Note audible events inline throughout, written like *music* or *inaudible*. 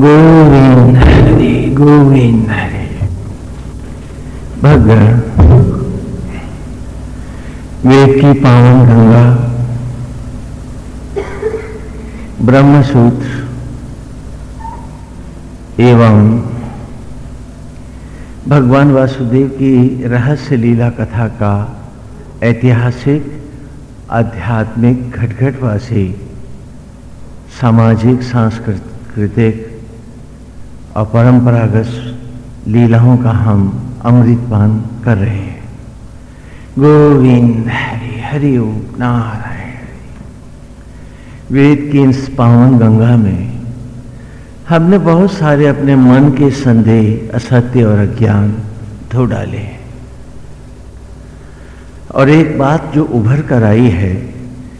गोविंद हरे गोविंद हरे। भगवान वेद की पावन गंगा, ब्रह्मसूत्र एवं भगवान वासुदेव की रहस्य लीला कथा का ऐतिहासिक, आध्यात्मिक, घटघटवासी, सामाजिक, सांस्कृतिक और परंपरागत लीलाओं का हम अमृतपान कर रहे हैं। गोविंद हरि हरि ओम नारायण। वेद की इस पावन गंगा में हमने बहुत सारे अपने मन के संदेह, असत्य और अज्ञान धो डाले हैं। और एक बात जो उभर कर आई है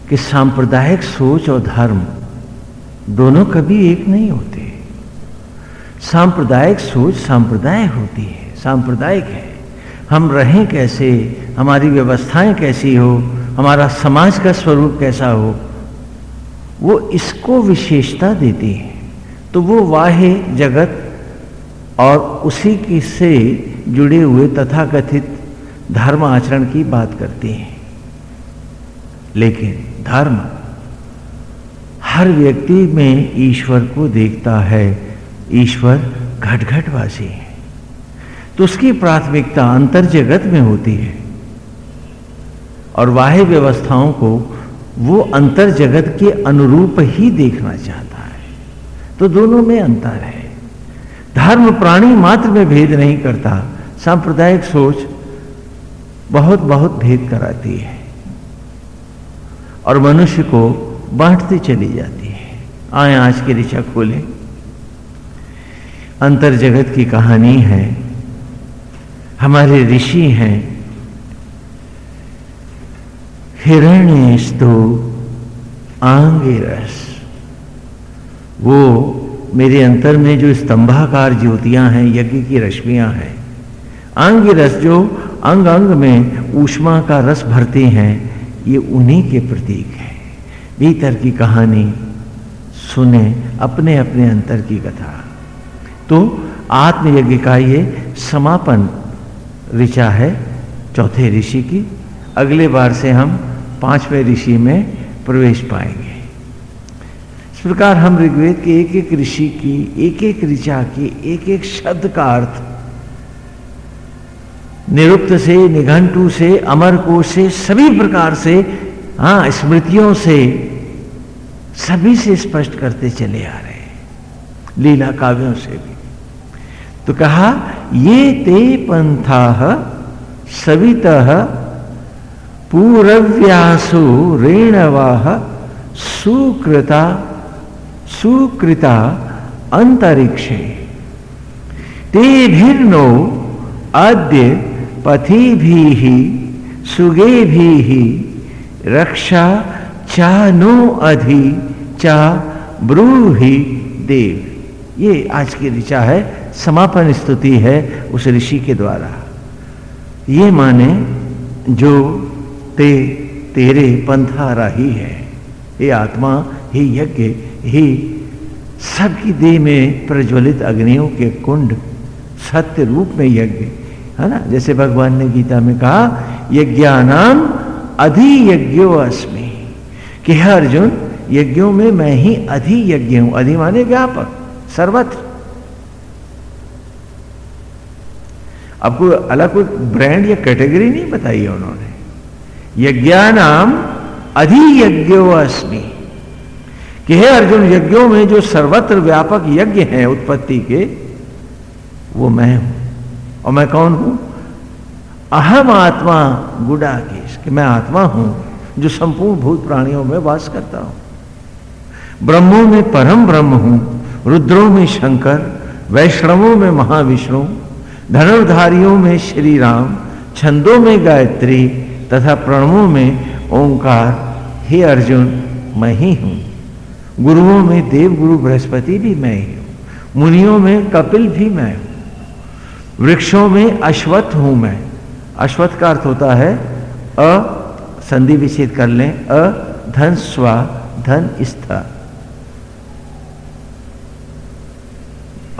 कि सांप्रदायिक सोच और धर्म दोनों कभी एक नहीं होते। सांप्रदायिक सोच सांप्रदाय होती है, सांप्रदायिक है। हम रहें कैसे, हमारी व्यवस्थाएँ कैसी हो, हमारा समाज का स्वरूप कैसा हो, वो इसको विशेषता देती है। तो वो वाहे जगत और उसी की से जुड़े हुए तथाकथित धर्म आचरण की बात करती हैं। लेकिन धर्म हर व्यक्ति में ईश्वर को देखता है ईश्वर घट घटवासी है। तो उसकी प्राथमिकता अंतर जगत में होती है और बाह्य व्यवस्थाओं को वो अंतर जगत के अनुरूप ही देखना चाहता है। तो दोनों में अंतर है। धर्म प्राणी मात्र में भेद नहीं करता, सांप्रदायिक सोच बहुत बहुत भेद कराती है और मनुष्य को बांटती चली जाती है। आए, आज की ऋचा खोले। अंतर जगत की कहानी है। हमारे ऋषि हैं। हिरण्य हिरण्यस्तु आंगिरस। वो मेरे अंतर में जो स्तंभाकार ज्योतियाँ हैं, यज्ञ की रश्मियाँ हैं। आंगिरस जो अंग अंग में ऊष्मा का रस भरते हैं, ये उन्हीं के प्रतीक है। भीतर की कहानी, सुने अपने अपने अंतर की कथा। तो आत्मयज्ञ का ये समापन ऋचा है चौथे ऋषि की। अगले बार से हम पाँचवें ऋषि में प्रवेश पाएँगे। इस प्रकार हम ऋग्वेद के एक एक ऋषि की एक एक ऋचा की एक एक शब्द का अर्थ निरुक्त से, निघंटू से, अमर कोश से, सभी प्रकार से हाँ स्मृतियों से, सभी से स्पष्ट करते चले आ रहे हैं। लीला काव्यों से भी। तो कहा, ये ते पंथा सवित पूर्व्यासु रेणवाह सुकृता सुकृता अंतरिक्षे। ते भिन्नो अद्य पथि भी सुगे भी रक्षा चा नो अधि चा ब्रूहि देव। ये आज की ऋचा है। समापन स्तुति है उस ऋषि के द्वारा। ये माने जो ते, तेरे पंथा राही है, हे आत्मा, हे यज्ञ, हे सबकी देह में प्रज्वलित अग्नियों के कुंड, सत्य रूप में यज्ञ, है ना? जैसे भगवान ने गीता में कहा, यज्ञानाम अधि यज्ञो अस्मि। कि है अर्जुन, यज्ञों में मैं ही अधि यज्ञ हूँ। अधि माने व्यापक, सर्वत्र। आपको अलग कोई ब्रांड या कैटेगरी नहीं बताई है उन्होंने। अधि यज्ञो अस्मि कि हे अर्जुन, यज्ञों में जो सर्वत्र व्यापक यज्ञ हैं उत्पत्ति के, वो मैं हूँ। और मैं कौन हूँ? अहम आत्मा गुडा केश कि मैं आत्मा हूँ जो संपूर्ण भूत प्राणियों में वास करता हूँ। ब्रह्मों में परम ब्रह्म हूँ, रुद्रों में शंकर, वैष्णवों में महाविष्णु धनुर्धारियों में श्री राम, छंदों में गायत्री तथा प्रणवों में ओंकार, हे अर्जुन, मैं ही हूँ। गुरुओं में देव गुरु बृहस्पति भी मैं ही हूँ। मुनियों में कपिल भी मैं हूँ। वृक्षों में अश्वत्थ हूँ मैं। अश्वत्थ का अर्थ होता है, अ, संधि विच्छेद कर लें, अ, धन स्वा, धन स्था।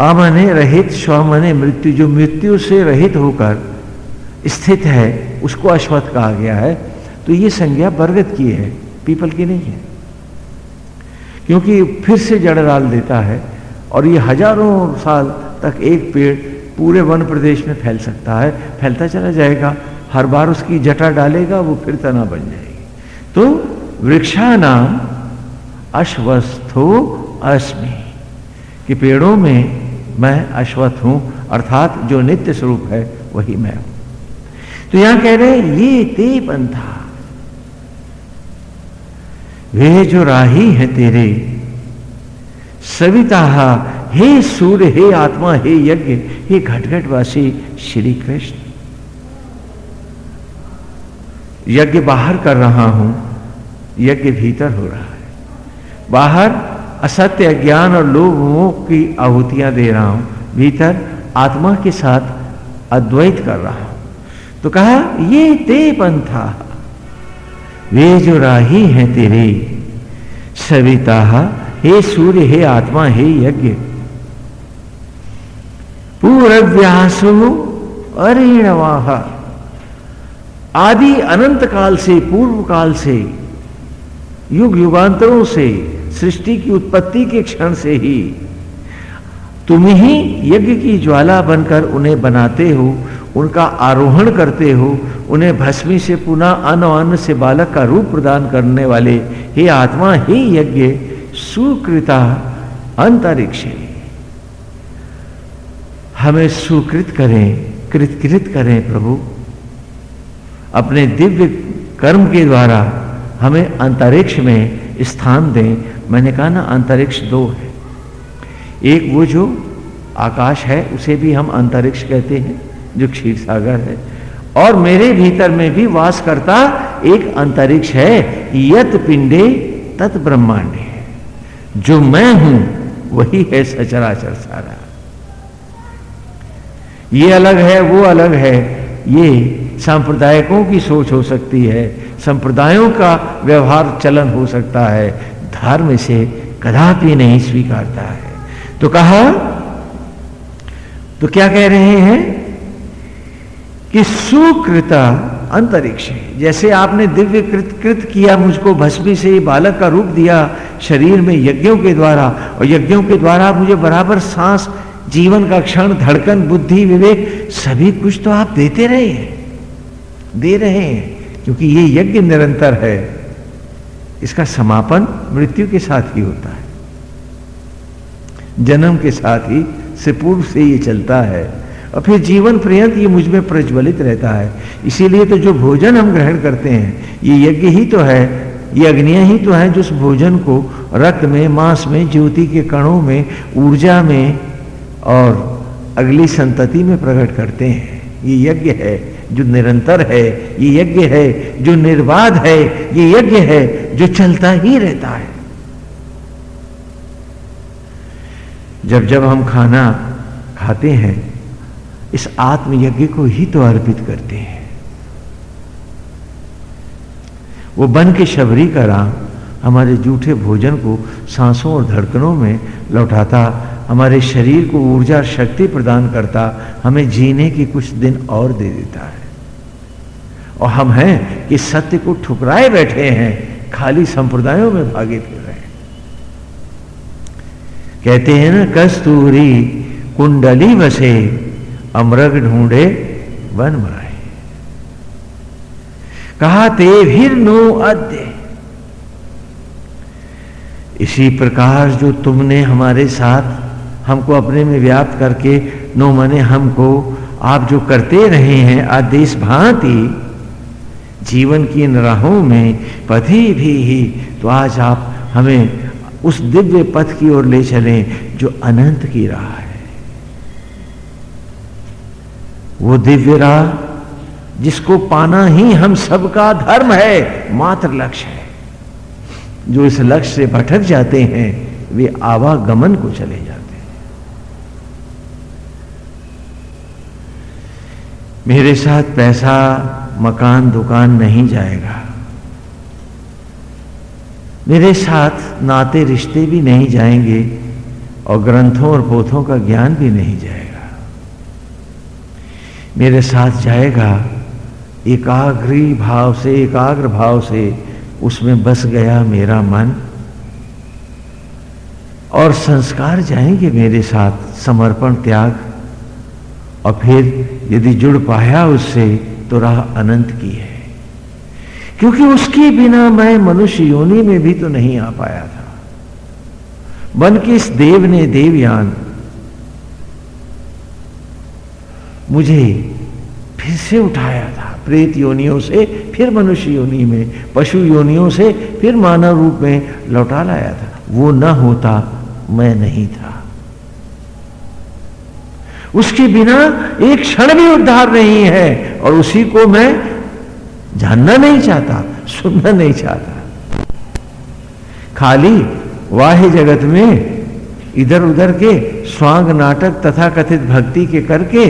अमने रहित स्वमने मृत्यु, जो मृत्यु से रहित होकर स्थित है, उसको अश्वत्थ कहा गया है। तो ये संज्ञा बरगद की है, पीपल की नहीं है। क्योंकि फिर से जड़ डाल देता है और ये हज़ारों साल तक एक पेड़ पूरे वन प्रदेश में फैल सकता है, फैलता चला जाएगा। हर बार उसकी जटा डालेगा, वो फिर तना बन जाएगी। तो वृक्षा नाम अश्वस्थो अस्मि, कि पेड़ों में मैं अश्वत्थ हूँ, अर्थात जो नित्य स्वरूप है, वही मैं हूँ। तो यहाँ कह रहे हैं, ये ते पंथा। वे जो राही है तेरे, सविता, हे सूर्य, हे आत्मा, हे यज्ञ, हे घटघटवासी, श्री कृष्ण। यज्ञ बाहर कर रहा हूँ, यज्ञ भीतर हो रहा है। बाहर असत्य ज्ञान और लोगों की आहुतियाँ दे रहा हूँ, भीतर आत्मा के साथ अद्वैत कर रहा हूँ। तो कहा, ये ते पंथा, वे जो राही हैं तेरे सविता हे सूर्य, हे आत्मा, हे यज्ञ। पूर्व्यासो अरिणवाह, आदि अनंत काल से पूर्व काल से, युग युगांतरों से सृष्टि की उत्पत्ति के क्षण से ही। तुम ही यज्ञ की ज्वाला बनकर उन्हें बनाते हो, उनका आरोहण करते हो, उन्हें भस्मी से पुनः अन्न अन्न से बालक का रूप प्रदान करने वाले हे आत्मा, ही यज्ञ, सुकृता अंतरिक्ष। हमें सुकृत करें, कृतकृत करें प्रभु। अपने दिव्य कर्म के द्वारा हमें अंतरिक्ष में स्थान दें मैंने कहा, ना, अंतरिक्ष दो है। एक वो जो आकाश है, उसे भी हम अंतरिक्ष कहते हैं, जो क्षीर सागर है। और मेरे भीतर में भी वास करता एक अंतरिक्ष है, यत पिंडे तत् ब्रह्मांडे जो मैं हूँ, वही है सचराचर सारा। ये अलग है, वो अलग है। ये सांप्रदायिकों की सोच हो सकती है, संप्रदायों का व्यवहार चलन हो सकता है। धर्म से कदापि नहीं स्वीकारता है। तो कहा तो क्या कह रहे हैं कि सुकृता अंतरिक्ष है। जैसे आपने दिव्य कृत कृत किया, मुझको भस्मी से बालक का रूप दिया शरीर में यज्ञों के द्वारा, और यज्ञों के द्वारा मुझे बराबर सांस, जीवन का क्षण, धड़कन, बुद्धि, विवेक, सभी कुछ तो आप देते रहे हैं। दे रहे हैं, क्योंकि ये यज्ञ निरंतर है। इसका समापन मृत्यु के साथ ही होता है। जन्म के साथ ही से पूर्व से ये चलता है और फिर जीवन पर्यंत ये मुझमें प्रज्वलित रहता है। इसीलिए तो जो भोजन हम ग्रहण करते हैं, ये यज्ञ ही तो है, ये अग्नियाँ ही तो है जो उस भोजन को रक्त में, मांस में, ज्योति के कणों में, ऊर्जा में और अगली संतति में प्रकट करते हैं। ये यज्ञ है, जो निरंतर है, ये यज्ञ है, जो निर्वाध है, ये यज्ञ है जो चलता ही रहता है। जब जब हम खाना खाते हैं, इस आत्म यज्ञ को ही तो अर्पित करते हैं। वो बन के शबरी का राम हमारे जूठे भोजन को सांसों और धड़कनों में लौटाता, हमारे शरीर को ऊर्जा शक्ति प्रदान करता, हमें जीने की कुछ दिन और दे देता है। और हम हैं कि सत्य को ठुकराए बैठे हैं। खाली संप्रदायों में भागे फिर रहे कहते हैं ना, कस्तूरी कुंडली बसे अमरग ढूंढे वन माए कहा ते फिर नो अद्य। इसी प्रकार जो तुमने हमारे साथ हमको अपने में व्याप्त करके, नो मने हमको, आप जो करते रहे हैं, आदेश भांति जीवन की इन राहों में पथी भी ही तो आज आप हमें उस दिव्य पथ की ओर ले चलें जो अनंत की राह है। वो दिव्य राह जिसको पाना ही हम सबका धर्म है, मात्र लक्ष्य है। जो इस लक्ष्य से भटक जाते हैं, वे आवागमन को चले जाते हैं। मेरे साथ पैसा मकान, दुकान नहीं जाएगा। मेरे साथ नाते, रिश्ते भी नहीं जाएँगे और ग्रंथों और पोथों का ज्ञान भी नहीं जाएगा। मेरे साथ जाएगा, एकाग्री भाव से, एकाग्र भाव से उसमें बस गया मेरा मन। और संस्कार जाएँगे मेरे साथ, समर्पण, त्याग। और फिर यदि जुड़ पाया उससे तो राह अनंत की है। क्योंकि उसके बिना मैं मनुष्य योनि में भी तो नहीं आ पाया था। बन के इस देव ने, देवयान, मुझे फिर से उठाया था। प्रेत योनियों से, फिर मनुष्य योनि में, पशु योनियों से, फिर मानव रूप में लौटा लाया था। वो न होता, मैं नहीं था। उसके बिना एक क्षण भी उद्धार नहीं है। और उसी को मैं जानना नहीं चाहता, सुनना नहीं चाहता। खाली वाह्य जगत में इधर उधर के स्वांग नाटक तथा कथित भक्ति के करके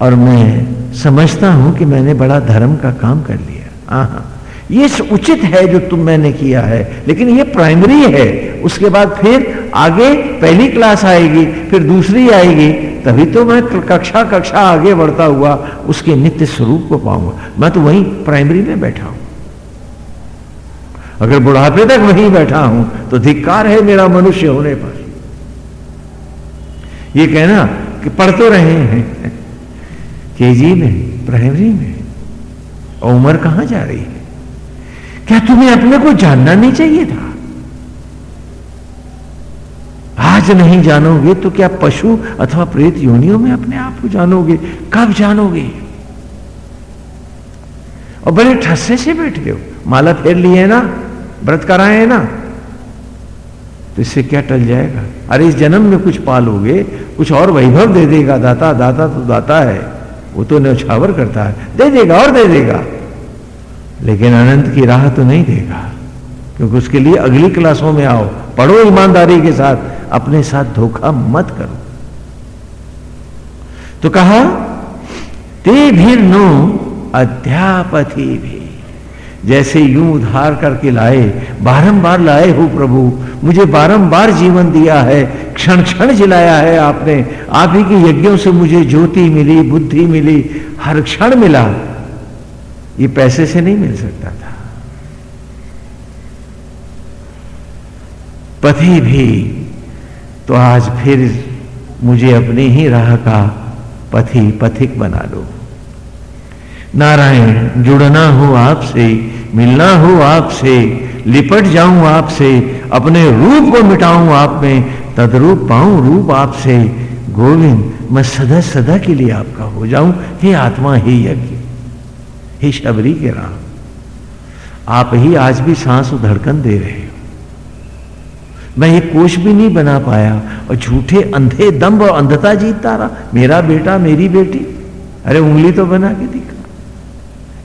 और मैं समझता हूँ कि मैंने बड़ा धर्म का काम कर लिया। हाँ ये उचित है जो तुम मैंने किया है, लेकिन ये प्राइमरी है। उसके बाद फिर आगे पहली क्लास आएगी, फिर दूसरी आएगी तभी तो मैं कक्षा कक्षा आगे बढ़ता हुआ उसके नित्य स्वरूप को पाऊँगा। मैं तो वहीं प्राइमरी में बैठा हूँ। अगर बुढ़ापे तक वहीं बैठा हूँ तो धिक्कार है मेरा मनुष्य होने पर। ये कहना कि पढ़ तो रहे हैं। केजी में प्राइमरी में। और उम्र कहाँ जा रही है? क्या तुम्हें अपने को जानना नहीं चाहिए था? आज नहीं जानोगे तो क्या पशु अथवा प्रेत योनियों में अपने आप को जानोगे? कब जानोगे? और बड़े ठस्से से बैठ गए हो। माला फेर लिए है ना? व्रत कराए ना? तो इससे क्या टल जाएगा? अरे, इस जन्म में कुछ पालोगे, कुछ और वैभव दे देगा। दाता दाता तो दाता है। वो तो न्यौछावर करता है। दे देगा, और दे देगा। लेकिन अनंत की राह तो नहीं देगा। क्योंकि उसके लिए अगली क्लासों में आओ। पढ़ो ईमानदारी के साथ। अपने साथ धोखा मत करो। तो कहा, ते भी नो अध्यापति भी। जैसे यूँ उधार करके लाए, बारंबार लाए हो प्रभु, मुझे बारंबार जीवन दिया है क्षण क्षण जिलाया है आपने, आप ही के यज्ञों से मुझे ज्योति मिली, बुद्धि मिली, हर क्षण मिला। ये पैसे से नहीं मिल सकता था। पति भी तो आज फिर मुझे अपनी ही राह का पथि, पथिक बना लो। नारायण, जुड़ना हो आपसे, मिलना हो आपसे, लिपट जाऊँ आपसे, अपने रूप को मिटाऊं आप में, तदरूप पाऊँ रूप आपसे, गोविंद, मैं सदा सदा के लिए आपका हो जाऊँ, हे आत्मा, हे यज्ञ, हे शबरी के राम। आप ही आज भी सांस धड़कन दे रहे हो। मैं ये कोष भी नहीं बना पाया और झूठे अंधे दम्ब और अंधता जीतता रहा मेरा बेटा, मेरी बेटी। अरे उंगली तो बना के दिखा।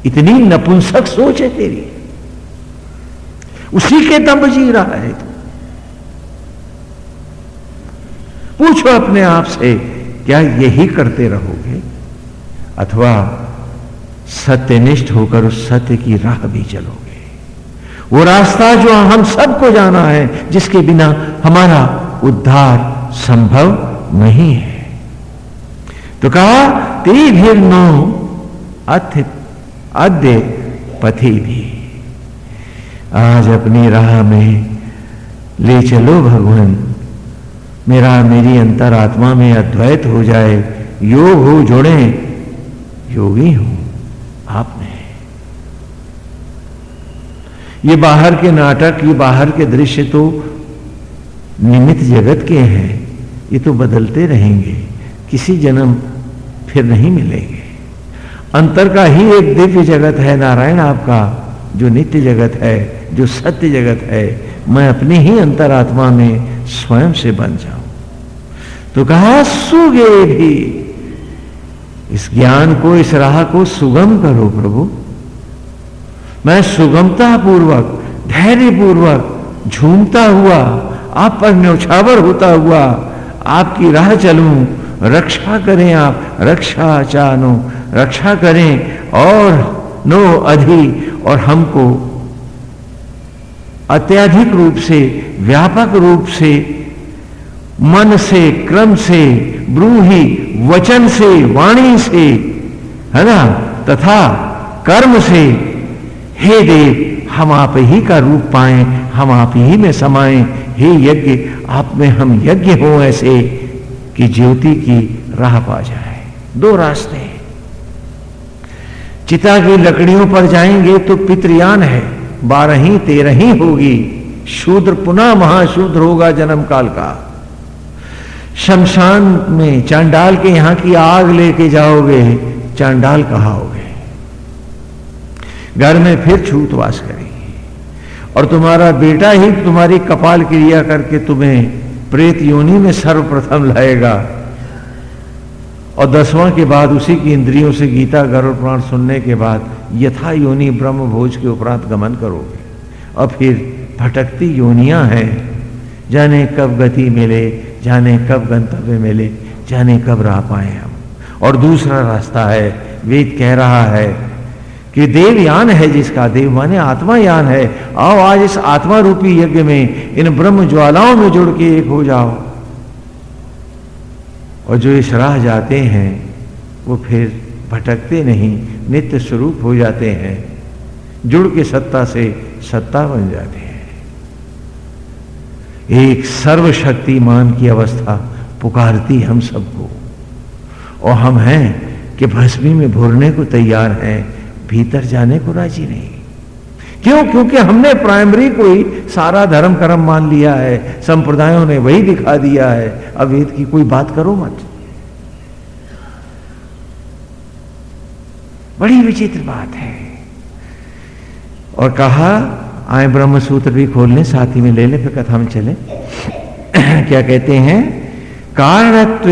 इतनी नपुंसक सोच है तेरी। उसी के दम जी रहा है तू। पूछो अपने आप से, क्या यही करते रहोगे? अथवा सत्यनिष्ठ होकर उस सत्य की राह भी चलोगे? वो रास्ता जो हम सबको जाना है, जिसके बिना हमारा उद्धार संभव नहीं है। तो कहा ते भीर नो अथ अद्य पथि भी आज अपनी राह में ले चलो भगवान। मेरा, मेरी अंतरात्मा में अद्वैत हो जाए। योग हो, जोड़े। योगी हूँ आपने। ये बाहर के नाटक, ये बाहर के दृश्य तो निमित जगत के हैं, ये तो बदलते रहेंगे, किसी जन्म फिर नहीं मिलेंगे। अंतर का ही एक दिव्य जगत है नारायण आपका, जो नित्य जगत है, जो सत्य जगत है, मैं अपनी ही अंतरात्मा में स्वयं से बन जाऊँ। तो कहा, सुगे भी, इस ज्ञान को, इस राह को सुगम करो प्रभु। मैं सुगमता पूर्वक धैर्य पूर्वक झूमता हुआ, आप पर न्यौछावर होता हुआ आपकी राह चलूँ। रक्षा करें आप, रक्षा चानो, रक्षा करें और नो अधि और हमको अत्यधिक रूप से, व्यापक रूप से, मन से, क्रम से, ब्रूही, वचन से, वाणी से, है ना? तथा कर्म से हे देव, हम आप ही का रूप पाए, हम आप ही में समाए। हे यज्ञ, आप में हम यज्ञ हो ऐसे कि ज्योति की राह पा जाए। दो रास्ते चिता की लकड़ियों पर जाएँगे तो पितृयान है, बारह ही तेरह ही होगी। शूद्र पुनः महाशूद्र होगा जन्म काल का। शमशान में चांडाल के यहाँ की आग लेके जाओगे, चांडाल कहा कहाओगे घर में फिर छूतवास करेगी। और तुम्हारा बेटा ही तुम्हारी कपाल क्रिया करके तुम्हें प्रेत योनि में सर्वप्रथम लाएगा। और दसवां के बाद उसी की इंद्रियों से गीता गर्व प्राण सुनने के बाद यथा योनि ब्रह्म भोज के उपरांत गमन करोगे। और फिर भटकती योनियाँ हैं, जाने कब गति मिले, जाने कब गंतव्य मिले, जाने कब रह पाए हम। और दूसरा रास्ता है, वेद कह रहा है कि देवयान है जिसका, देव माने आत्मा यान है। आओ आज इस आत्मा रूपी यज्ञ में, इन ब्रह्म ज्वालाओं में जुड़ के एक हो जाओ। और जो इस राह जाते हैं, वो फिर भटकते नहीं, नित्य स्वरूप हो जाते हैं। जुड़ के सत्ता से सत्ता बन जाते हैं। एक सर्वशक्तिमान की अवस्था पुकारती हम सबको। और हम हैं कि भस्मी में भुरने को तैयार हैं भीतर जाने को राज़ी नहीं। क्यों? क्योंकि हमने प्राइमरी को ही सारा धर्म कर्म मान लिया है, संप्रदायों ने वही दिखा दिया है। अब वेद की कोई बात करो मत। बड़ी विचित्र बात है। और कहा, आए ब्रह्म सूत्र भी खोल लें, साथ ही में ले ले, फिर कथा में चले। *clears throat* क्या कहते हैं? कारणत्व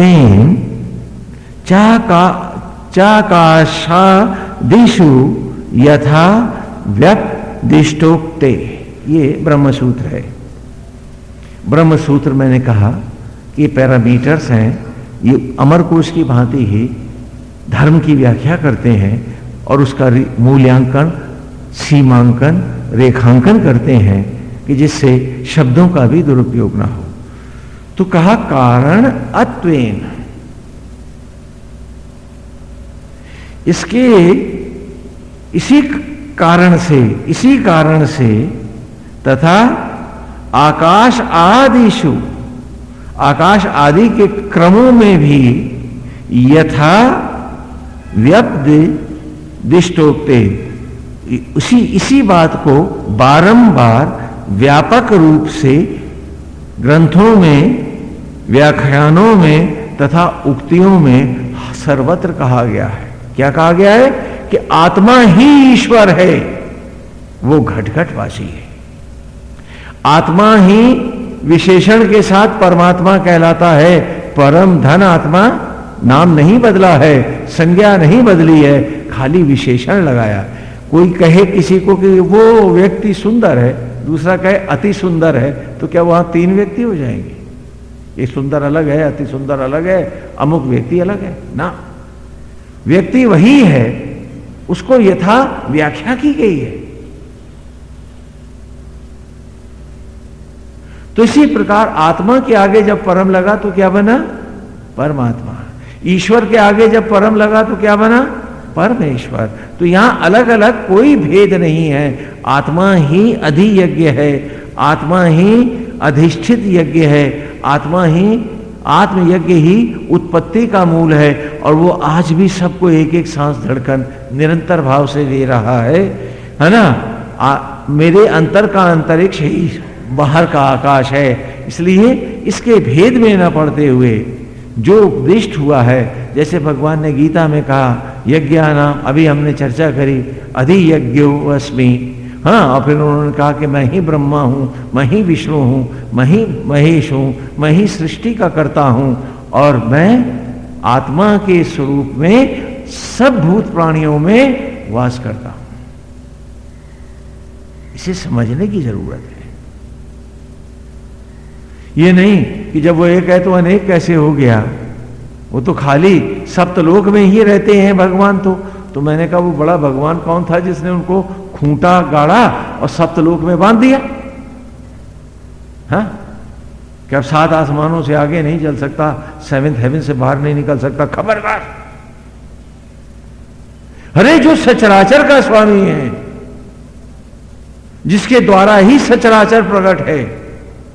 चा का चाकाशा दिशु यथा व्यक्दिष्टोक्ते ये ब्रह्म सूत्र है। ब्रह्म सूत्र मैंने कहा कि पैरामीटर्स हैं, ये अमरकोश की भांति ही धर्म की व्याख्या करते हैं और उसका मूल्यांकन, सीमांकन, रेखांकन करते हैं कि जिससे शब्दों का भी दुरुपयोग ना हो। तो कहा कारण अत्वेन। इसके इसी कारण से, इसी कारण से तथा आकाश आदिशु आकाश आदि के क्रमों में भी यथा व्यप्त दिष्टोक्ते। उसी, इसी बात को बारंबार व्यापक रूप से ग्रंथों में, व्याख्यानों में तथा उक्तियों में सर्वत्र कहा गया है। क्या कहा गया है कि आत्मा ही ईश्वर है? वो घटघट वासी है। आत्मा ही विशेषण के साथ परमात्मा कहलाता है। परम धन आत्मा नाम नहीं बदला है, संज्ञा नहीं बदली है, खाली विशेषण लगाया। कोई कहे किसी को कि वो व्यक्ति सुंदर है, दूसरा कहे अति सुंदर है तो क्या वहाँ तीन व्यक्ति हो जाएँगे? ये सुंदर अलग है, अति सुंदर अलग है, अमुक व्यक्ति अलग है। ना। व्यक्ति वही है, उसको यथा व्याख्या की गई है। तो इसी प्रकार आत्मा के आगे जब परम लगा तो क्या बना? परमात्मा। ईश्वर के आगे जब परम लगा तो क्या बना? परमेश्वर। तो यहाँ अलग अलग कोई भेद नहीं है। आत्मा ही अधियज्ञ है। आत्मा ही अधिष्ठित यज्ञ है। आत्मा ही आत्मयज्ञ ही उत्पत्ति का मूल है और वो आज भी सबको एक एक सांस धड़कन निरंतर भाव से दे रहा है। है ना? आ, मेरे अंतर का अंतरिक्ष ही बाहर का आकाश है। इसलिए इसके भेद में न पड़ते हुए जो उपदिष्ट हुआ है जैसे भगवान ने गीता में कहा यज्ञ नाम अभी हमने चर्चा करी अधि यज्ञ अस्मी। हाँ और फिर उन्होंने कहा कि मैं ही ब्रह्मा हूँ, मैं ही विष्णु हूँ, मैं ही महेश हूँ, मैं ही सृष्टि का करता हूँ और मैं आत्मा के स्वरूप में सब भूत प्राणियों में वास करता हूँ। इसे समझने की ज़रूरत है। ये नहीं कि जब वो एक है तो अनेक कैसे हो गया। वो तो खाली सप्तलोक में ही रहते हैं भगवान तो। तो मैंने कहा, वो बड़ा भगवान कौन था जिसने उनको खूंटा गाड़ा और सप्तलोक में बाँध दिया। हा? कि अब सात आसमानों से आगे नहीं चल सकता सेवेंथ हेवन से बाहर नहीं निकल सकता, खबरदार। अरे, जो सचराचर का स्वामी है, जिसके द्वारा ही सचराचर प्रकट है,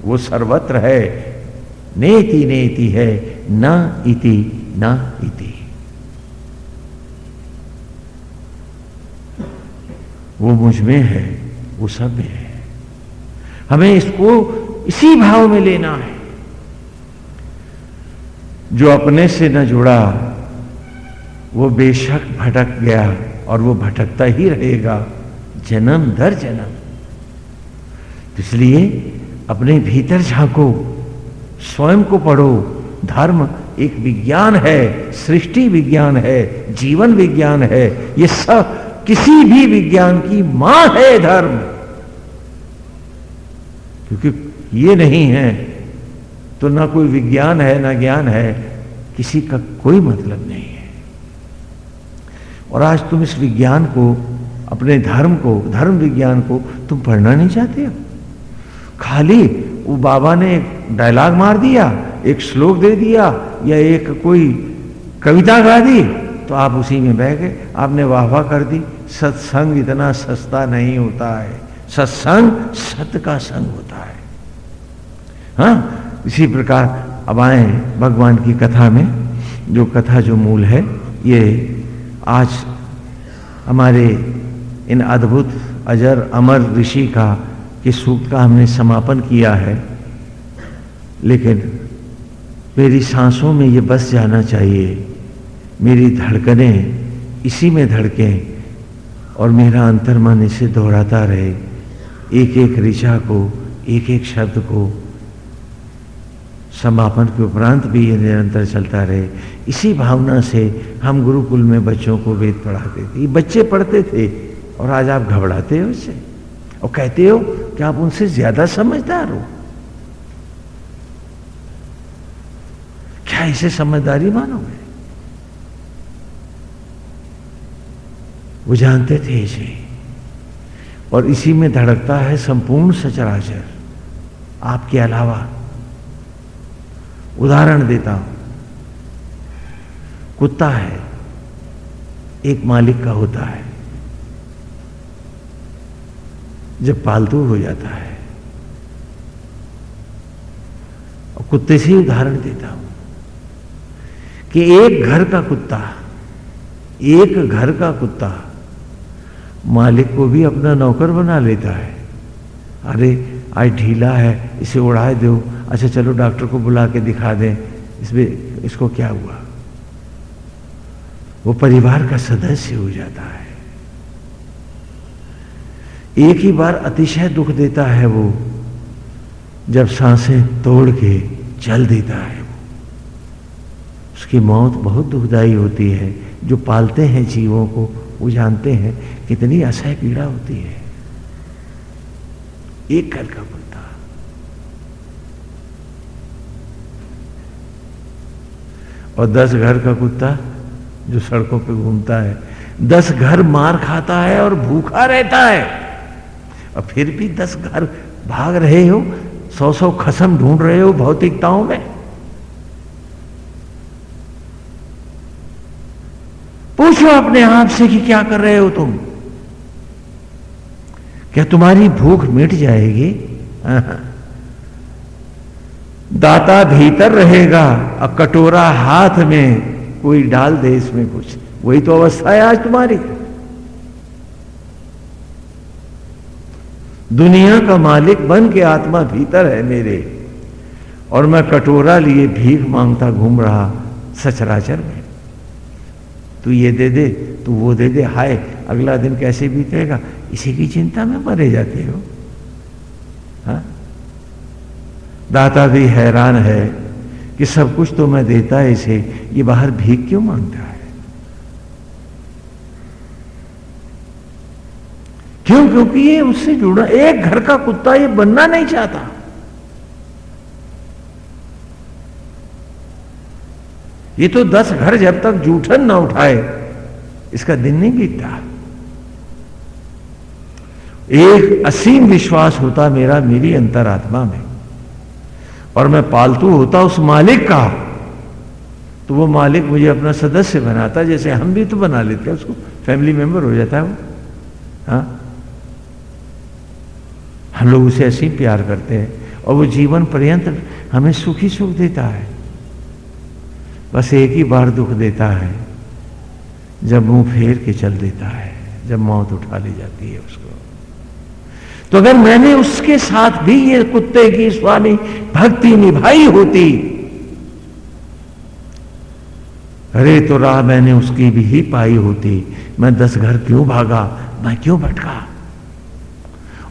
वो सर्वत्र है। नेति नेति है, न इति न इति। वो मुझमें है, वो सब में है। हमें इसको इसी भाव में लेना है। जो अपने से न जुड़ा, वो बेशक भटक गया और वो भटकता ही रहेगा, जन्म दर जन्म। इसलिए अपने भीतर झांको, स्वयं को पढ़ो। धर्म एक विज्ञान है, सृष्टि विज्ञान है, जीवन विज्ञान है। ये सब किसी भी विज्ञान की माँ है धर्म। क्योंकि ये नहीं है तो ना कोई विज्ञान है, ना ज्ञान है, किसी का कोई मतलब नहीं है। और आज तुम इस विज्ञान को, अपने धर्म को, धर्म विज्ञान को तुम पढ़ना नहीं चाहते हो? खाली वो बाबा ने एक डायलॉग मार दिया, एक श्लोक दे दिया, या एक कोई कविता गा दी तो आप उसी में बह गए, आपने वाह वाह कर दी। सत्संग इतना सस्ता नहीं होता है। सत्संग सत का संग होता है। हाँ इसी प्रकार अब आए भगवान की कथा में। जो कथा, जो मूल है, ये आज हमारे इन अद्भुत अजर अमर ऋषि का, के सूक्त का हमने समापन किया है। लेकिन मेरी सांसों में ये बस जाना चाहिए। मेरी धड़कनें इसी में धड़कें। और मेरा अंतर मन इसे दोहराता रहे। एक एक ऋषा को एक एक शब्द को समापन के उपरांत भी ये निरंतर चलता रहे। इसी भावना से हम गुरुकुल में बच्चों को वेद पढ़ाते थे। ये बच्चे पढ़ते थे और आज आप घबराते हो उससे और कहते हो कि आप उनसे ज़्यादा समझदार हो। क्या इसे समझदारी मानोगे? वो जानते थे इसे और इसी में धड़कता है संपूर्ण सचराचर। आपके अलावा, उदाहरण देता हूँ। कुत्ता है, एक मालिक का होता है। जब पालतू हो जाता है। और कुत्ते से ही उदाहरण देता हूँ कि एक घर का कुत्ता, एक घर का कुत्ता मालिक को भी अपना नौकर बना लेता है। अरे, आज ढीला है, इसे उड़ा दो। अच्छा चलो डॉक्टर को बुला के दिखा दें, इसमें, इसको क्या हुआ? वो परिवार का सदस्य हो जाता है। एक ही बार अतिशय दुख देता है वो, जब साँसें तोड़ के चल देता है वो। उसकी मौत बहुत दुखदाई होती है, जो पालते हैं जीवों को। वो जानते हैं कितनी असह पीड़ा होती है। एक घर का कुत्ता और दस घर का कुत्ता जो सड़कों पे घूमता है, दस घर मार खाता है और भूखा रहता है। और फिर भी दस घर भाग रहे हो सौ सौ खसम ढूंढ रहे हो भौतिकताओं में पूछो अपने आप से कि क्या कर रहे हो तुम। क्या तुम्हारी भूख मिट जाएगी? *laughs* दाता भीतर रहेगा और कटोरा हाथ में कोई डाल दे इसमें कुछ। वही तो अवस्था है आज तुम्हारी। दुनिया का मालिक बन के आत्मा भीतर है मेरे। और मैं कटोरा लिए भीख माँगता घूम रहा सचराचर में। तू ये दे दे, तू वो दे दे, हाय, अगला दिन कैसे बीतेगा? इसी की चिंता में मरे जाते हो। हा? दाता भी हैरान है कि सब कुछ तो मैं देता है इसे, ये बाहर भीख क्यों माँगता है? क्यों? क्योंकि ये उससे जुड़ा, एक घर का कुत्ता ये बनना नहीं चाहता। ये तो दस घर जब तक जूठन ना उठाए, इसका दिन नहीं बीतता। एक असीम विश्वास होता मेरा मेरी अंतरात्मा में। और मैं पालतू होता उस मालिक का तो वो मालिक मुझे अपना सदस्य बनाता, जैसे हम भी तो बना लेते हैं, उसको फैमिली मेंबर हो जाता है वो। हाँ? हम लोग उसे ऐसे ही प्यार करते हैं, और वो जीवन पर्यंत हमें सुखी सुख देता है। बस एक ही बार दुख देता है, जब मुँह फेर के चल देता है, जब मौत उठा ली जाती है उसको। तो अगर मैंने उसके साथ भी ये कुत्ते की, स्वामी भक्ति निभाई होती, अरे तो राह मैंने उसकी भी ही पाई होती। मैं दस घर क्यों भागा? मैं क्यों भटका?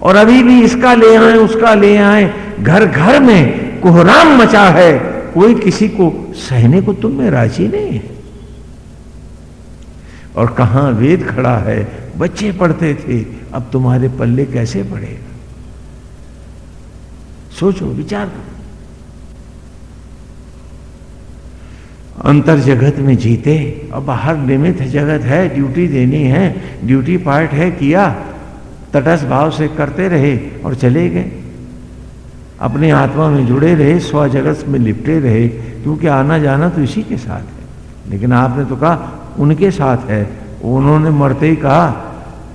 और अभी भी इसका ले आए, उसका ले आए, घर घर में कोहराम मचा है। कोई किसी को सहने को तुम में राज़ी नहीं। है और कहा वेद खड़ा है, बच्चे पढ़ते थे, अब तुम्हारे पल्ले कैसे पड़ेगा सोचो, विचार करो। अंतर जगत में जीते और बाहर निमित जगत है, ड्यूटी देनी है, ड्यूटी पार्ट है, किया, तटस्थ भाव से करते रहे और चले गए। अपने आत्मा में जुड़े रहे, स्व जगत में लिपटे रहे, क्योंकि आना जाना तो इसी के साथ है। लेकिन आपने तो कहा, उनके साथ है। उन्होंने मरते ही कहा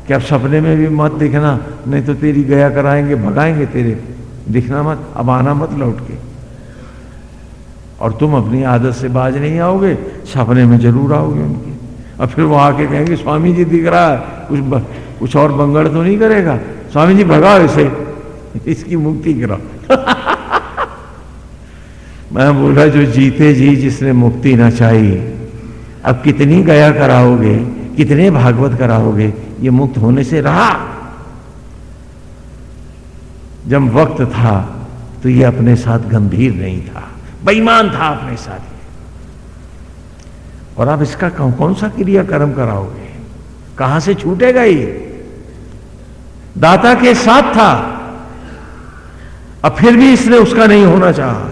कि अब सपने में भी मत दिखना, नहीं तो तेरी गया कराएँगे, भगाएँगे तेरे। दिखना मत, अब आना मत लौट के। और तुम अपनी आदत से बाज नहीं आओगे, सपने में ज़रूर आओगे उनके। और फिर वो आके कहेंगे, स्वामी जी दिख रहा है, कुछ कुछ और बंगड़ तो नहीं करेगा? स्वामी जी भगाओ इसे, इसकी मुक्ति कराओ। *laughs* मैं बोला जो जीते जी जिसने मुक्ति ना चाहिए अब कितनी गया कराओगे कितने भागवत कराओगे ये मुक्त होने से रहा? जब वक्त था तो ये अपने साथ गंभीर नहीं था बेईमान था अपने साथ और आप इसका कौन, कौन सा क्रिया कर्म कराओगे? कहाँ से छूटेगा ये? दाता के साथ था। अब फिर भी इसने उसका नहीं होना चाहा।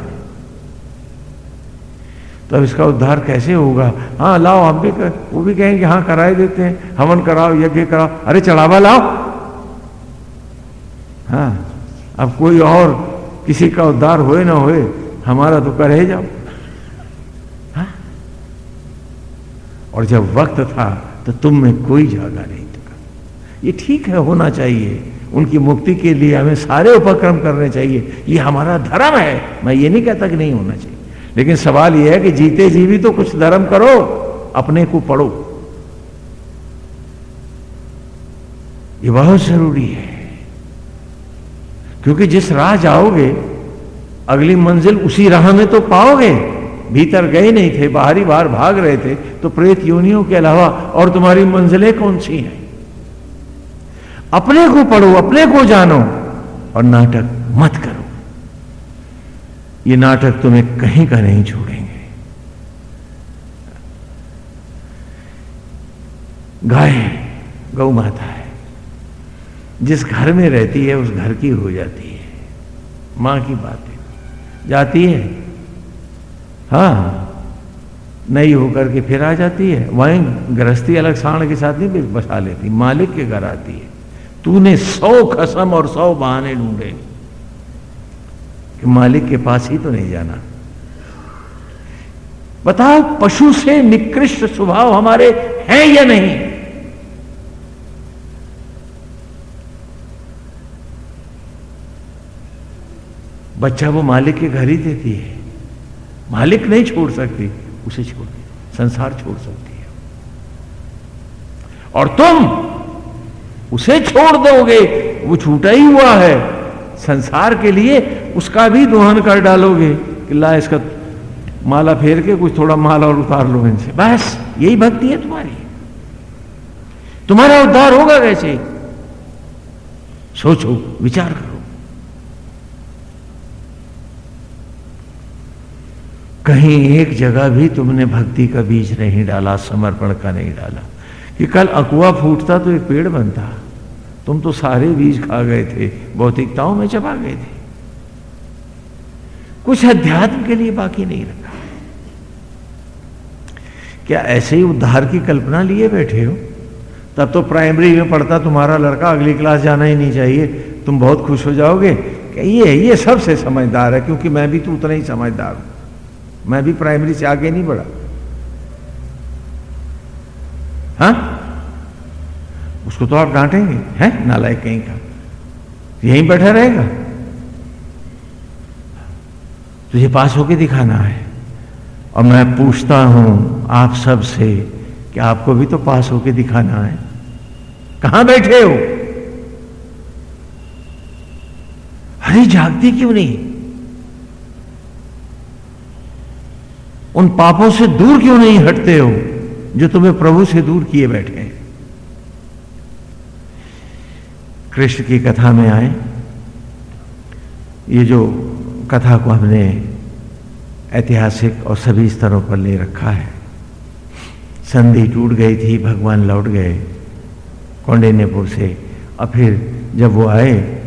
तो अब इसका उद्धार कैसे होगा? हाँ लाओ हम भी कर, वो भी कहेंगे हाँ कराए देते हैं। हवन कराओ यज्ञ कराओ। अरे चढ़ावा लाओ। हाँ अब कोई और किसी का उद्धार होए ना होए हमारा तो कर जाओ। हा? और जब वक्त था तो तुम में कोई जागा नहीं था। ये ठीक है होना चाहिए। उनकी मुक्ति के लिए हमें सारे उपक्रम करने चाहिए। ये हमारा धर्म है। मैं ये नहीं कहता कि नहीं होना चाहिए। लेकिन सवाल यह है कि जीते जी भी तो कुछ धर्म करो, अपने को पढ़ो। ये बहुत ज़रूरी है। क्योंकि जिस राह जाओगे, अगली मंजिल उसी राह में तो पाओगे। भीतर गए नहीं थे, बाहरी बाहर भाग रहे थे तो प्रेत योनियों के अलावा और तुम्हारी मंजिलें कौन सी हैं? अपने को पढ़ो, अपने को जानो और नाटक मत करो। ये नाटक तुम्हें कहीं का नहीं छोड़ेंगे। गाय, गौ माता है। जिस घर में रहती है, उस घर की हो जाती है। माँ की बात। है जाती है? हाँ नहीं होकर के फिर आ जाती है। वहीं गृहस्थी अलग साण के साथ नहीं बसा लेती। मालिक के घर आती है। तूने सौ खसम और सौ बहाने ढूंढे कि मालिक के पास ही तो नहीं जाना। बताओ पशु से निकृष्ट स्वभाव हमारे हैं या नहीं? बच्चा वो मालिक के घर ही देती है। मालिक नहीं छोड़ सकती, उसे छोड़, संसार छोड़ सकती है। और तुम उसे छोड़ दोगे, वो छूटा ही हुआ है। संसार के लिए उसका भी दोहन कर डालोगे कि ला इसका माला फेर के कुछ थोड़ा माला और उतार लो इनसे। बस, यही भक्ति है तुम्हारी। तुम्हारा उद्धार होगा कैसे? सोचो, विचार करो। कहीं एक जगह भी तुमने भक्ति का बीज नहीं डाला, समर्पण का नहीं डाला। कि कल अकुआ फूटता तो एक पेड़ बनता। तुम तो सारे बीज खा गए थे, भौतिकताओं में चबा गए थे। कुछ अध्यात्म के लिए बाकी नहीं रखा। क्या ऐसे ही उद्धार की कल्पना लिए बैठे हो? तब तो प्राइमरी में पढ़ता तुम्हारा लड़का, अगली क्लास जाना ही नहीं चाहिए। तुम बहुत खुश हो जाओगे। ये ये सबसे समझदार है, क्योंकि मैं भी तो उतना ही समझदार हूँ। मैं भी प्राइमरी से आगे नहीं बढ़ा। हाँ? उसको तो आप डांटेंगे, हैं? नालायक कहीं का? यहीं बैठा रहेगा? तुझे पास होके दिखाना है। और मैं पूछता हूँ आप सबसे कि आपको भी तो पास होके दिखाना है। कहाँ बैठे हो? अरे, जागती क्यों नहीं? उन पापों से दूर क्यों नहीं हटते हो, जो तुम्हें प्रभु से दूर किए बैठे हैं? कृष्ण की कथा में आए। ये जो कथा को हमने ऐतिहासिक और सभी स्तरों पर ले रखा है। संधि टूट गई थी, भगवान लौट गए कौंडिन्यपुर से। और फिर जब वो आए,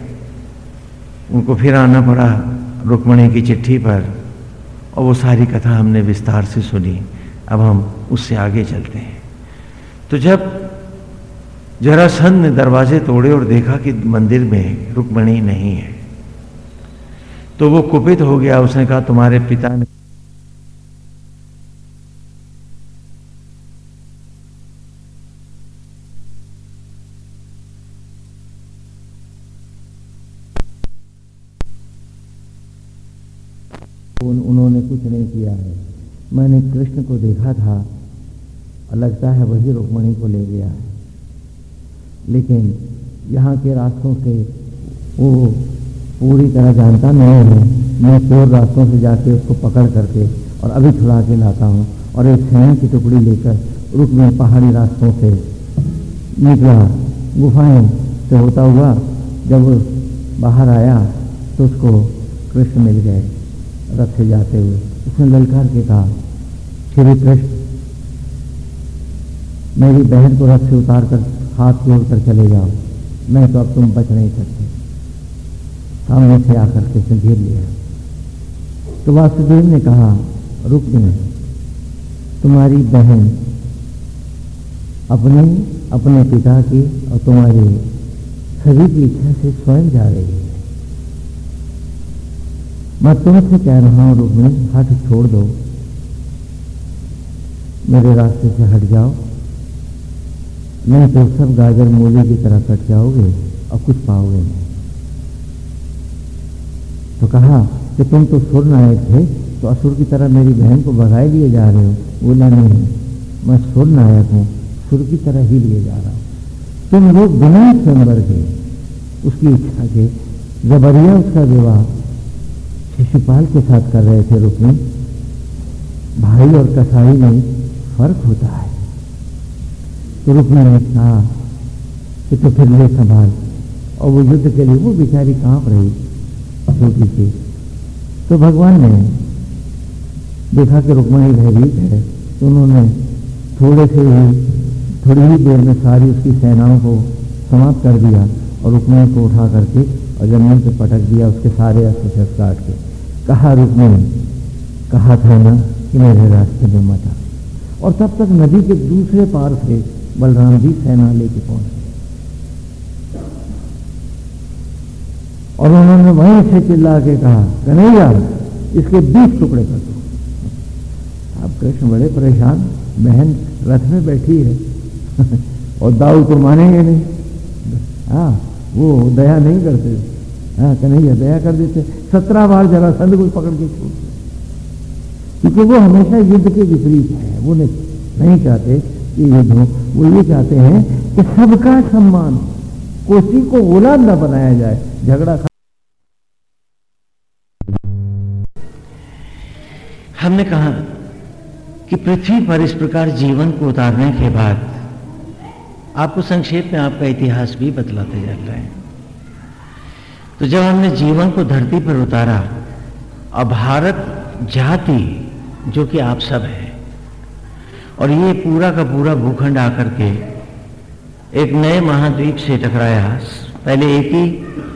उनको फिर आना पड़ा रुक्मणी की चिट्ठी पर और वो सारी कथा हमने विस्तार से सुनी। अब हम उससे आगे चलते हैं। तो जब जरासंध ने दरवाजे तोड़े और देखा कि मंदिर में रुक्मणी नहीं है। तो वो कुपित हो गया। उसने कहा, तुम्हारे पिता ने उन्होंने कुछ नहीं किया है। मैंने कृष्ण को देखा था लगता है वही रुक्मणी को ले गया है। लेकिन यहाँ के रास्तों से वो पूरी तरह जानता नहीं है। मैं चोर रास्तों से जाके उसको पकड़ करके और अभी छुड़ा के लाता हूँ और एक सैन की टुकड़ी लेकर रुक में पहाड़ी रास्तों से निकला। गुफाएँ से होता हुआ जब बाहर आया तो उसको कृष्ण मिल गए रथ से जाते हुए। उसने ललकार के कहा श्री कृष्ण मेरी बहन को रथ से उतार कर हाथ जोड़कर चले जाओ। नहीं तो अब तुम बच नहीं सकते। सामने से आकर के घेर लिया। तो वासुदेव ने कहा, रुक नहीं तुम्हारी बहन अपने अपने पिता की और तुम्हारी सभी की इच्छा से स्वयं जा रही है। मैं तुमसे कह रहा हूँ रुक्मिणी हट छोड़ दो। मेरे रास्ते से हट जाओ। नहीं तो सब गाजर मूली की तरह कट जाओगे और कुछ पाओगे नहीं। तो कहा कि तुम तो सुर नायक थे तो असुर की तरह मेरी बहन को भगाए लिए जा रहे हो। बोला, नहीं, मैं सुर नायक हूँ, सुर की तरह ही लिए जा रहा हूँ। तुम लोग बिना स्वयंवर के उसकी इच्छा के जबरिया उसका विवाह शिशुपाल के साथ कर रहे थे रुक्मी भाई और कसाई में फ़र्क होता है। तो रुक्मी ने कहा कि तो फिर ले संभाल और वो युद्ध के लिए वो बेचारी काँप रही? छोटी सी। तो भगवान ने देखा कि रुक्मणी भयभीत है। तो उन्होंने थोड़े से ही, थोड़ी ही देर में सारी उसकी सेनाओं को समाप्त कर दिया और रुक्मणी को उठा करके और ज़मीन पे पटक दिया उसके सारे अस्त्र काट के। कहा, रुक्मणी, कहा था ना कि मेरे रास्ते में मत आ। और तब तक नदी के दूसरे पार से बलराम जी, सेना लेके पहुँचे। और उन्होंने वहीं से चिल्ला के कहा, कन्हैया, इसके बीस टुकड़े कर दो। अब कृष्ण बड़े परेशान, बहन रथ में बैठी है। *laughs* और दाऊ को मानेंगे नहीं। हाँ वो दया नहीं करते। हाँ कन्हैया, दया कर देते। सत्रह बार जरा संध को पकड़ के छोड़ क्योंकि वो हमेशा युद्ध के विपरीत है। वो नहीं नहीं चाहते कि युद्ध हो वो ये चाहते हैं कि सबका सम्मान, कोसी को औलाद न बनाया जाए, झगड़ा हमने कहा कि पृथ्वी पर इस प्रकार जीवन को उतारने के बाद आपको संक्षेप में आपका इतिहास भी बतलाते रहे हैं। तो जब हमने जीवन को धरती पर उतारा और भारत जाति जो कि आप सब हैं और ये पूरा का पूरा भूखंड आकर के एक नए महाद्वीप से टकराया। पहले एक ही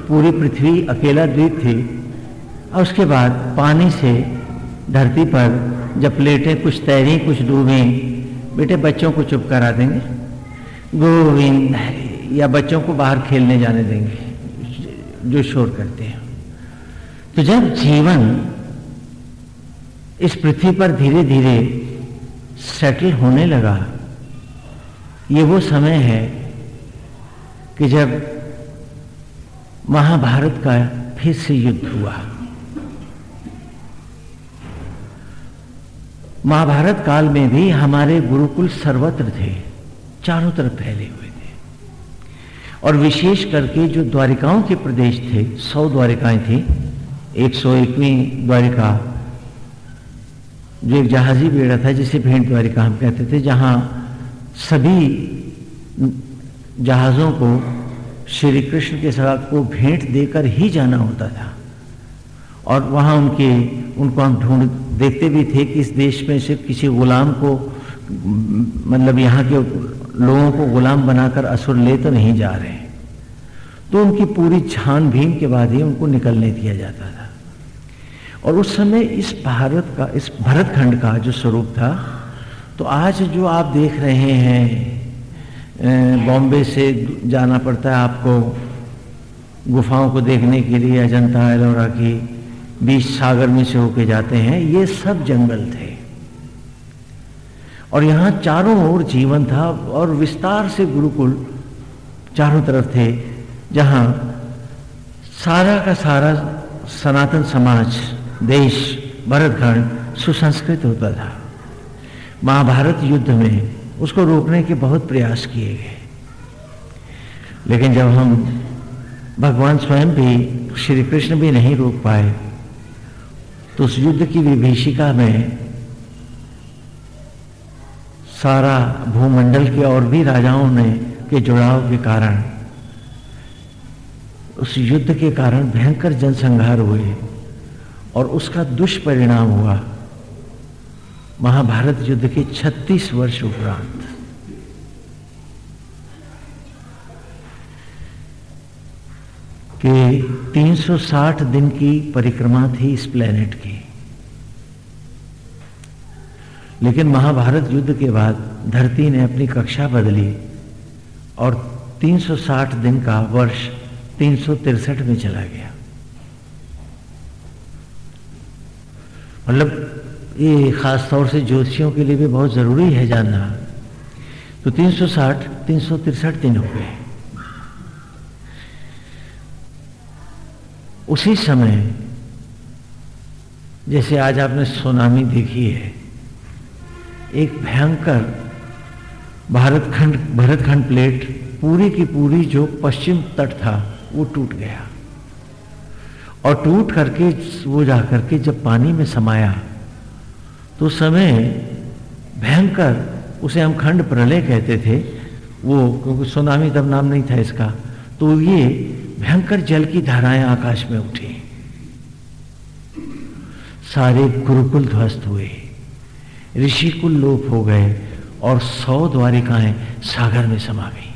पूरी पृथ्वी अकेला द्वीप थी। और उसके बाद पानी से धरती पर जब प्लेटें कुछ तैरी, कुछ डूबी, बेटे बच्चों को चुप करा देंगे। गोविंद या बच्चों को बाहर खेलने जाने देंगे, जो शोर करते हैं। तो जब जीवन इस पृथ्वी पर धीरे धीरे सेटल होने लगा। ये वो समय है कि जब महाभारत का फिर से युद्ध हुआ। महाभारत काल में भी हमारे गुरुकुल सर्वत्र थे, चारों तरफ़ फैले हुए थे। और विशेष करके जो द्वारिकाओं के प्रदेश थे, सौ द्वारिकाएँ थी, एक सौ एकवीं द्वारिका जो एक जहाजी बेड़ा था जिसे भेंट द्वारिका हम कहते थे, जहाँ सभी जहाज़ों को श्री कृष्ण के सभा को भेंट देकर ही जाना होता था। और वहाँ उनके, उनको हम ढूंढ देखते भी थे कि इस देश में से किसी गुलाम को मतलब यहाँ के लोगों को गुलाम बनाकर असुर ले तो नहीं जा रहे तो उनकी पूरी छानबीन के बाद ही उनको निकलने दिया जाता था। और उस समय इस भारत का, इस भरत खंड का जो स्वरूप था तो आज जो आप देख रहे हैं बॉम्बे से जाना पड़ता है आपको, गुफाओं को देखने के लिए, अजंता, एलोरा की बीच सागर में से होके जाते हैं, ये सब जंगल थे। और यहाँ चारों ओर जीवन था, और विस्तार से गुरुकुल चारों तरफ़ थे, जहाँ सारा का सारा सनातन समाज देश भरतखंड सुसंस्कृत होता था। महाभारत युद्ध में उसको रोकने के बहुत प्रयास किए गए। लेकिन जब हम भगवान स्वयं भी श्री कृष्ण भी नहीं रोक पाए तो उस युद्ध की विभीषिका में सारा भूमंडल के और भी राजाओं ने के जुड़ाव के कारण, उस युद्ध के कारण भयंकर जनसंहार हुए। और उसका दुष्परिणाम हुआ। महाभारत युद्ध के 36 वर्ष उपरांत। कि 360 दिन की परिक्रमा थी इस प्लेनेट की। लेकिन महाभारत युद्ध के बाद धरती ने अपनी कक्षा बदली और 360 दिन का वर्ष तीन में चला गया। मतलब ये खास तौर से ज्योतिषियों के लिए भी बहुत ज़रूरी है जानना। तो 360 363 दिन हो गए। उसी समय, जैसे आज आपने सुनामी देखी है, एक भयंकर भारतखंड, भरतखंड प्लेट पूरी की पूरी जो पश्चिम तट था, वो टूट गया। और टूट करके वो जा करके जब पानी में समाया तो समय भयंकर उसे हम खंड प्रलय कहते थे। वो, क्योंकि सुनामी तब नाम नहीं था इसका तो ये भयंकर जल की धाराएँ आकाश में उठी। सारे गुरुकुल ध्वस्त हुए। ऋषिकुल लोप हो गए और सौ द्वारिकाएँ सागर में समा गई।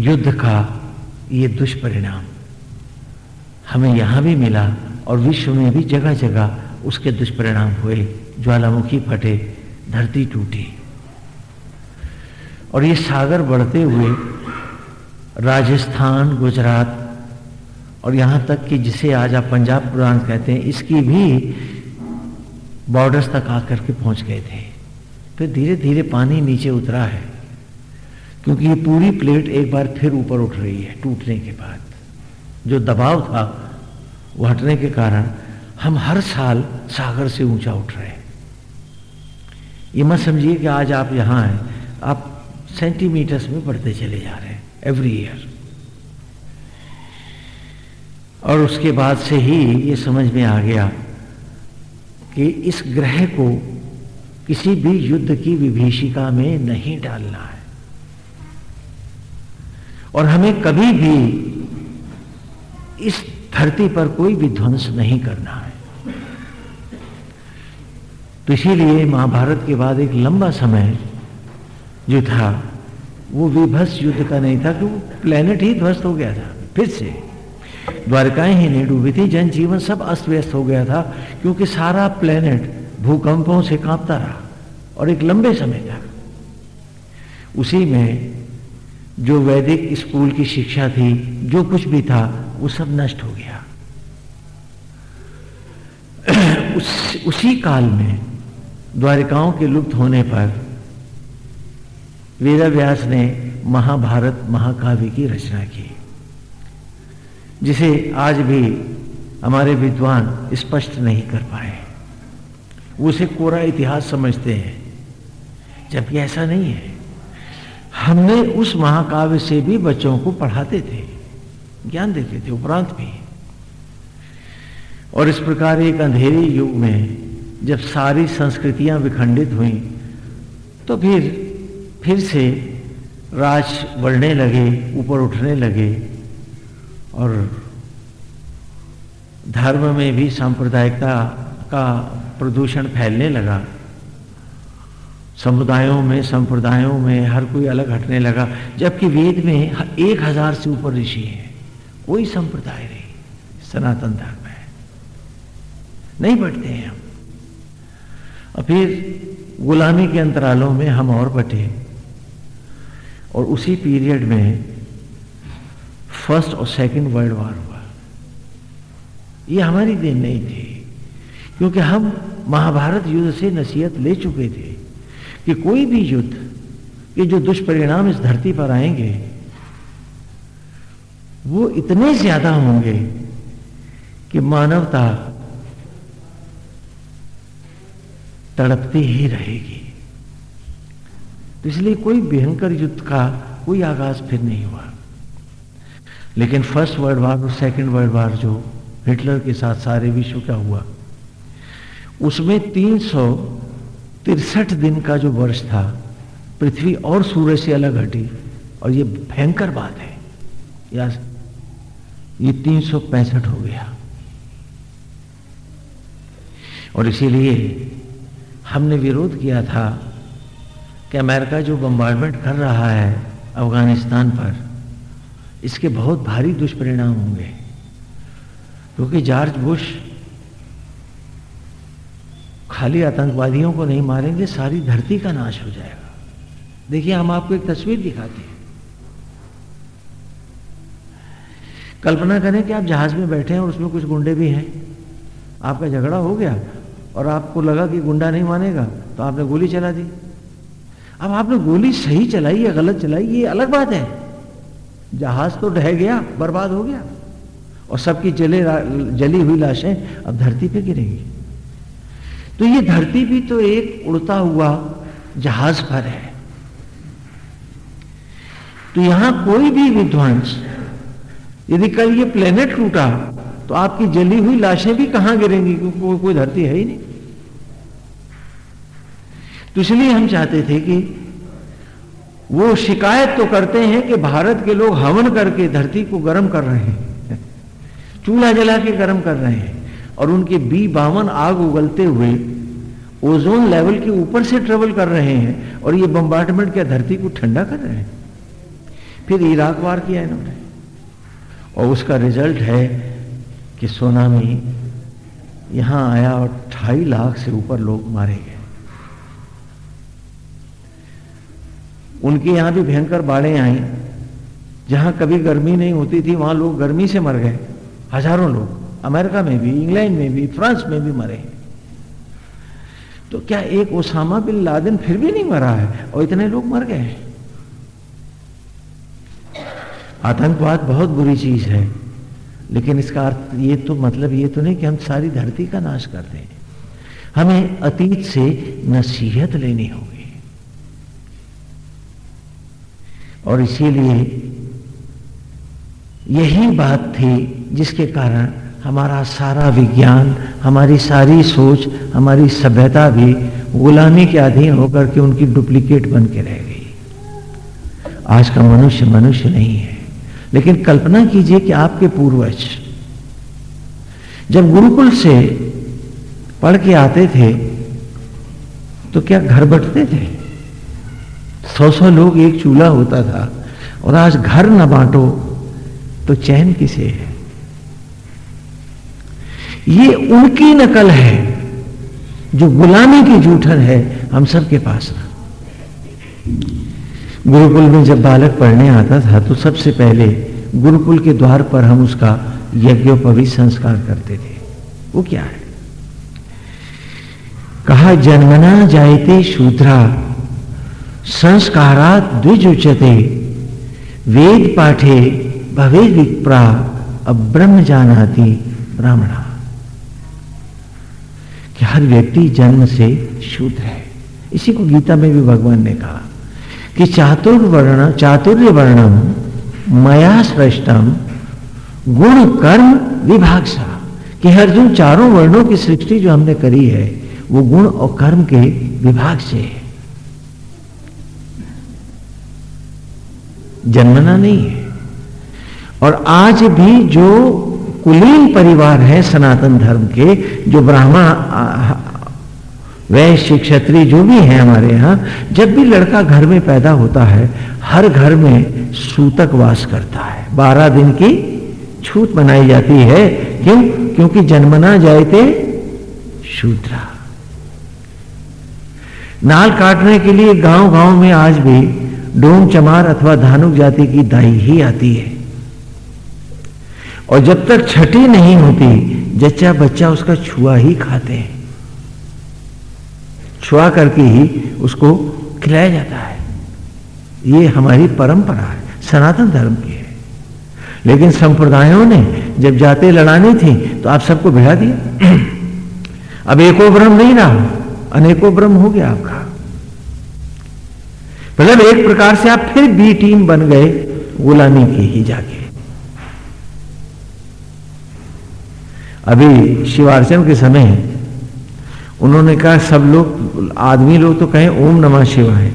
युद्ध का ये दुष्परिणाम। हमें यहाँ भी मिला और विश्व में भी जगह जगह उसके दुष्परिणाम हुए, ज्वालामुखी फटे, धरती टूटी। और ये सागर बढ़ते हुए राजस्थान, गुजरात और यहाँ तक कि जिसे आज आप पंजाब पुराण कहते हैं, इसकी भी बॉर्डर्स तक आकर के पहुँच गए थे। फिर धीरे धीरे पानी नीचे उतरा है। क्योंकि ये पूरी प्लेट एक बार फिर ऊपर उठ रही है, टूटने के बाद। जो दबाव था, वो हटने के कारण हम हर साल सागर से ऊँचा उठ रहे हैं। ये मत समझिए कि आज आप यहाँ हैं, आप सेंटीमीटर्स में बढ़ते चले जा रहे हैं एवरी ईयर और उसके बाद से ही ये समझ में आ गया कि इस ग्रह को किसी भी युद्ध की विभीषिका में नहीं डालना है। और हमें कभी भी इस धरती पर कोई भी ध्वंस नहीं करना है। तो इसीलिए महाभारत के बाद एक लंबा समय जो था, वो विभस युद्ध का नहीं था कि वो प्लेनेट ही ध्वस्त हो गया था। फिर से द्वारकाएँ ही नहीं डूबी थी, जनजीवन सब अस्त व्यस्त हो गया था, क्योंकि सारा प्लेनेट भूकंपों से कांपता रहा। और एक लंबे समय तक उसी में जो वैदिक स्कूल की शिक्षा थी जो कुछ भी था वो सब नष्ट हो गया। *clears throat* उस, उसी काल में द्वारिकाओं के लुप्त होने पर वेदा व्यास ने महाभारत महाकाव्य की रचना की जिसे आज भी हमारे विद्वान स्पष्ट नहीं कर पाए। उसे कोरा इतिहास समझते हैं जबकि ऐसा नहीं है। हमने उस महाकाव्य से भी बच्चों को पढ़ाते थे, ज्ञान देते थे, उपरांत भी। और इस प्रकार एक अंधेरे युग में जब सारी संस्कृतियाँ विखंडित हुई तो फिर फिर से राज बढ़ने लगे, ऊपर उठने लगे, और धर्म में भी सांप्रदायिकता का प्रदूषण फैलने लगा। समुदायों में, संप्रदायों में हर कोई अलग हटने लगा, जबकि वेद में एक हज़ार से ऊपर ऋषि हैं। कोई संप्रदाय नहीं, सनातन धर्म है। नहीं बढ़ते हैं हम। और फिर गुलामी के अंतरालों में हम और बटे। और उसी पीरियड में फ़र्स्ट और सेकंड वर्ल्ड वॉर हुआ। ये हमारी देन नहीं थी, क्योंकि हम महाभारत युद्ध से नसीहत ले चुके थे। कि कोई भी युद्ध के जो दुष्परिणाम इस धरती पर आएँगे, वो इतने ज़्यादा होंगे कि मानवता तड़पती ही रहेगी। तो इसलिए कोई भयंकर युद्ध का कोई आगाज़ फिर नहीं हुआ। लेकिन फ़र्स्ट वर्ल्ड वार और सेकंड वर्ल्ड वार जो हिटलर के साथ सारे विश्व का हुआ, उसमें तीन सौ तिरसठ दिन का जो वर्ष था, पृथ्वी और सूर्य से अलग हटी, और ये भयंकर बात है। या ये तीन सौ पैंसठ हो गया। और इसीलिए हमने विरोध किया था कि अमेरिका जो बम्बार्डमेंट कर रहा है अफ़गानिस्तान पर, इसके बहुत भारी दुष्परिणाम होंगे। क्योंकि जॉर्ज बुश खाली आतंकवादियों को नहीं मारेंगे, सारी धरती का नाश हो जाएगा। देखिए, हम आपको एक तस्वीर दिखाते हैं। कल्पना करें कि आप जहाज़ में बैठे हैं और उसमें कुछ गुंडे भी हैं। आपका झगड़ा हो गया और आपको लगा कि गुंडा नहीं मानेगा तो आपने गोली चला दी। अब आपने गोली सही चलाई या गलत चलाई, ये अलग बात है। जहाज़ तो ढह गया, बर्बाद हो गया। और सबकी जले जली हुई लाशें अब धरती पे गिरेंगी। तो ये धरती भी तो एक उड़ता हुआ जहाज़ पर है। तो यहाँ कोई भी विध्वंस यदि कल ये प्लेनेट टूटा तो आपकी जली हुई लाशें भी कहाँ गिरेंगी? क्योंकि को, कोई धरती है ही नहीं। तो इसलिए हम चाहते थे कि वो शिकायत तो करते हैं कि भारत के लोग हवन करके धरती को गर्म कर रहे हैं चूल्हा जला के गर्म कर रहे हैं। और उनके बी बावन आग उगलते हुए ओजोन लेवल के ऊपर से ट्रेवल कर रहे हैं और ये बम्बार्टमेंट क्या धरती को ठंडा कर रहे हैं? फिर इराक वार किया इन्होंने। और उसका रिज़ल्ट है कि सोनामी यहाँ आया और ढाई लाख से ऊपर लोग मारे गए। उनके यहाँ भी भयंकर बाढ़ें आई। जहाँ कभी गर्मी नहीं होती थी, वहाँ लोग गर्मी से मर गए। हज़ारों लोग। अमेरिका में भी, इंग्लैंड में भी, फ्रांस में भी मरे हैं। तो क्या एक ओसामा बिन लादेन फिर भी नहीं मरा है? और इतने लोग मर गए आतंकवाद बहुत बुरी चीज़ है, लेकिन इसका अर्थ ये तो मतलब ये तो नहीं कि हम सारी धरती का नाश कर दें। हमें अतीत से नसीहत लेनी होगी। और इसीलिए यही बात थी जिसके कारण हमारा सारा विज्ञान, हमारी सारी सोच, हमारी सभ्यता भी गुलामी के अधीन होकर के उनकी डुप्लीकेट बन के रह गई। आज का मनुष्य मनुष्य नहीं है। लेकिन कल्पना कीजिए कि आपके पूर्वज जब गुरुकुल से पढ़ के आते थे तो क्या घर बटते थे? सौ सौ लोग एक चूल्हा होता था, और आज घर न बांटो तो चैन किसे है? ये उनकी नकल है, जो गुलामी की जूठन है, हम सब के पास गुरुकुल में जब बालक पढ़ने आता था तो सबसे पहले गुरुकुल के द्वार पर हम उसका यज्ञोपवी संस्कार करते थे। वो क्या है? कहा, जन्मना जायते शूद्रा संस्कारा द्विज उचते वेद पाठे भवे विप्रा अब ब्रह्म जानाती ब्राह्मणा कि हर व्यक्ति जन्म से शूद्र है। इसी को गीता में भी भगवान ने कहा कि चातुर्वर्ण चातुर्य वर्णम मया श्रेष्ठम गुण कर्म विभाग सा कि अर्जुन चारों वर्णों की सृष्टि जो हमने करी है, वो गुण और कर्म के विभाग से है। जन्मना नहीं है। और आज भी जो कुलीन परिवार है सनातन धर्म के, जो ब्राह्मण वैश्य, क्षत्रिय, जो भी है हमारे यहाँ, जब भी लड़का घर में पैदा होता है, हर घर में सूतक वास करता है। बारह दिन की छूत मनाई जाती है। क्यों? क्योंकि जन्मना जाए थे शूद्रा। नाल काटने के लिए गाँव गाँव में आज भी डोम चमार अथवा धानुक जाति की दाई ही आती है। और जब तक छठी नहीं होती, जच्चा बच्चा उसका छुआ ही खाते हैं। छुआ करके ही उसको खिलाया जाता है। ये हमारी परंपरा है, सनातन धर्म की है। लेकिन संप्रदायों ने जब जाते लड़ानी थी तो आप सबको भिड़ा दिया। *clears throat* अब एको ब्रह्म नहीं रहा, अनेकों ब्रह्म हो गया आपका। मतलब एक प्रकार से आप फिर बी टीम बन गए, गुलामी के ही जाके। अभी शिवार्चन के समय है। उन्होंने कहा, सब लोग, आदमी लोग तो कहें, ओम नमः शिवाय।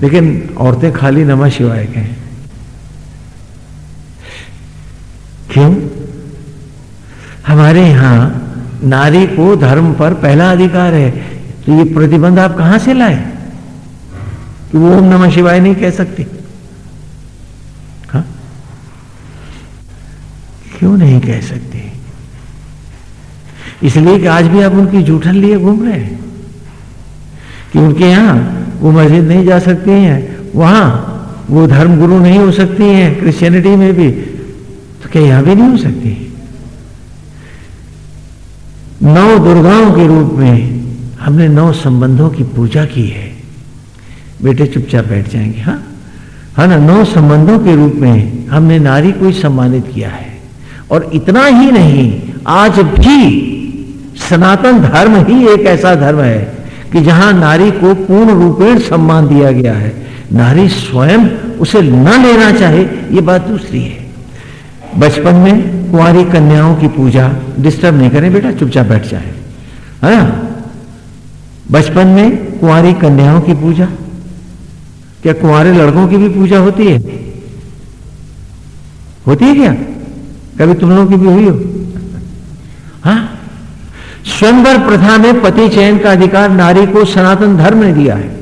लेकिन औरतें खाली नमः शिवाय कहें। क्यों? हमारे यहाँ नारी को धर्म पर पहला अधिकार है। तो ये प्रतिबंध आप कहाँ से लाए? कि वो ओम नमः शिवाय नहीं कह सकती। क्यों नहीं कह सकते? इसलिए कि आज भी आप उनकी जूठन लिए घूम रहे हैं कि उनके यहाँ वो मस्जिद नहीं जा सकती हैं, वहाँ वो धर्म गुरु नहीं हो सकती हैं क्रिश्चियनिटी में भी। तो क्या यहाँ भी नहीं हो सकती? नौ दुर्गाओं के रूप में हमने नौ संबंधों की पूजा की है। बेटे चुपचाप बैठ जाएँगे हाँ? हाँ ना, नौ संबंधों के रूप में हमने नारी को ही सम्मानित किया है। और इतना ही नहीं, आज भी सनातन धर्म ही एक ऐसा धर्म है कि जहाँ नारी को पूर्ण रूपेण सम्मान दिया गया है। नारी स्वयं उसे न लेना चाहे, ये बात दूसरी है। बचपन में कुंवारी कन्याओं की पूजा डिस्टर्ब नहीं करें, बेटा, चुपचाप बैठ जाए। है ना? बचपन में कुंवारी कन्याओं की पूजा, क्या कुंवारे लड़कों की भी पूजा होती है? होती है क्या? कभी तुम लोगों की भी हुई हो? हा? स्वयंवर प्रथा में पति चयन का अधिकार नारी को सनातन धर्म ने दिया है।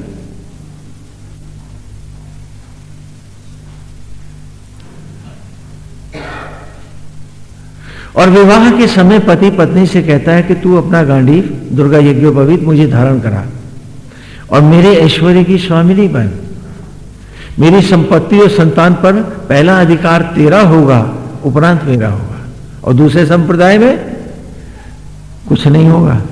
और विवाह के समय पति पत्नी से कहता है कि तू अपना गांडी दुर्गा यज्ञोपवीत मुझे धारण करा और मेरे ऐश्वर्य की स्वामिनी बन। मेरी संपत्ति और संतान पर पहला अधिकार तेरा होगा। उपरांत मेरा होगा। और दूसरे संप्रदाय में कुछ नहीं होगा।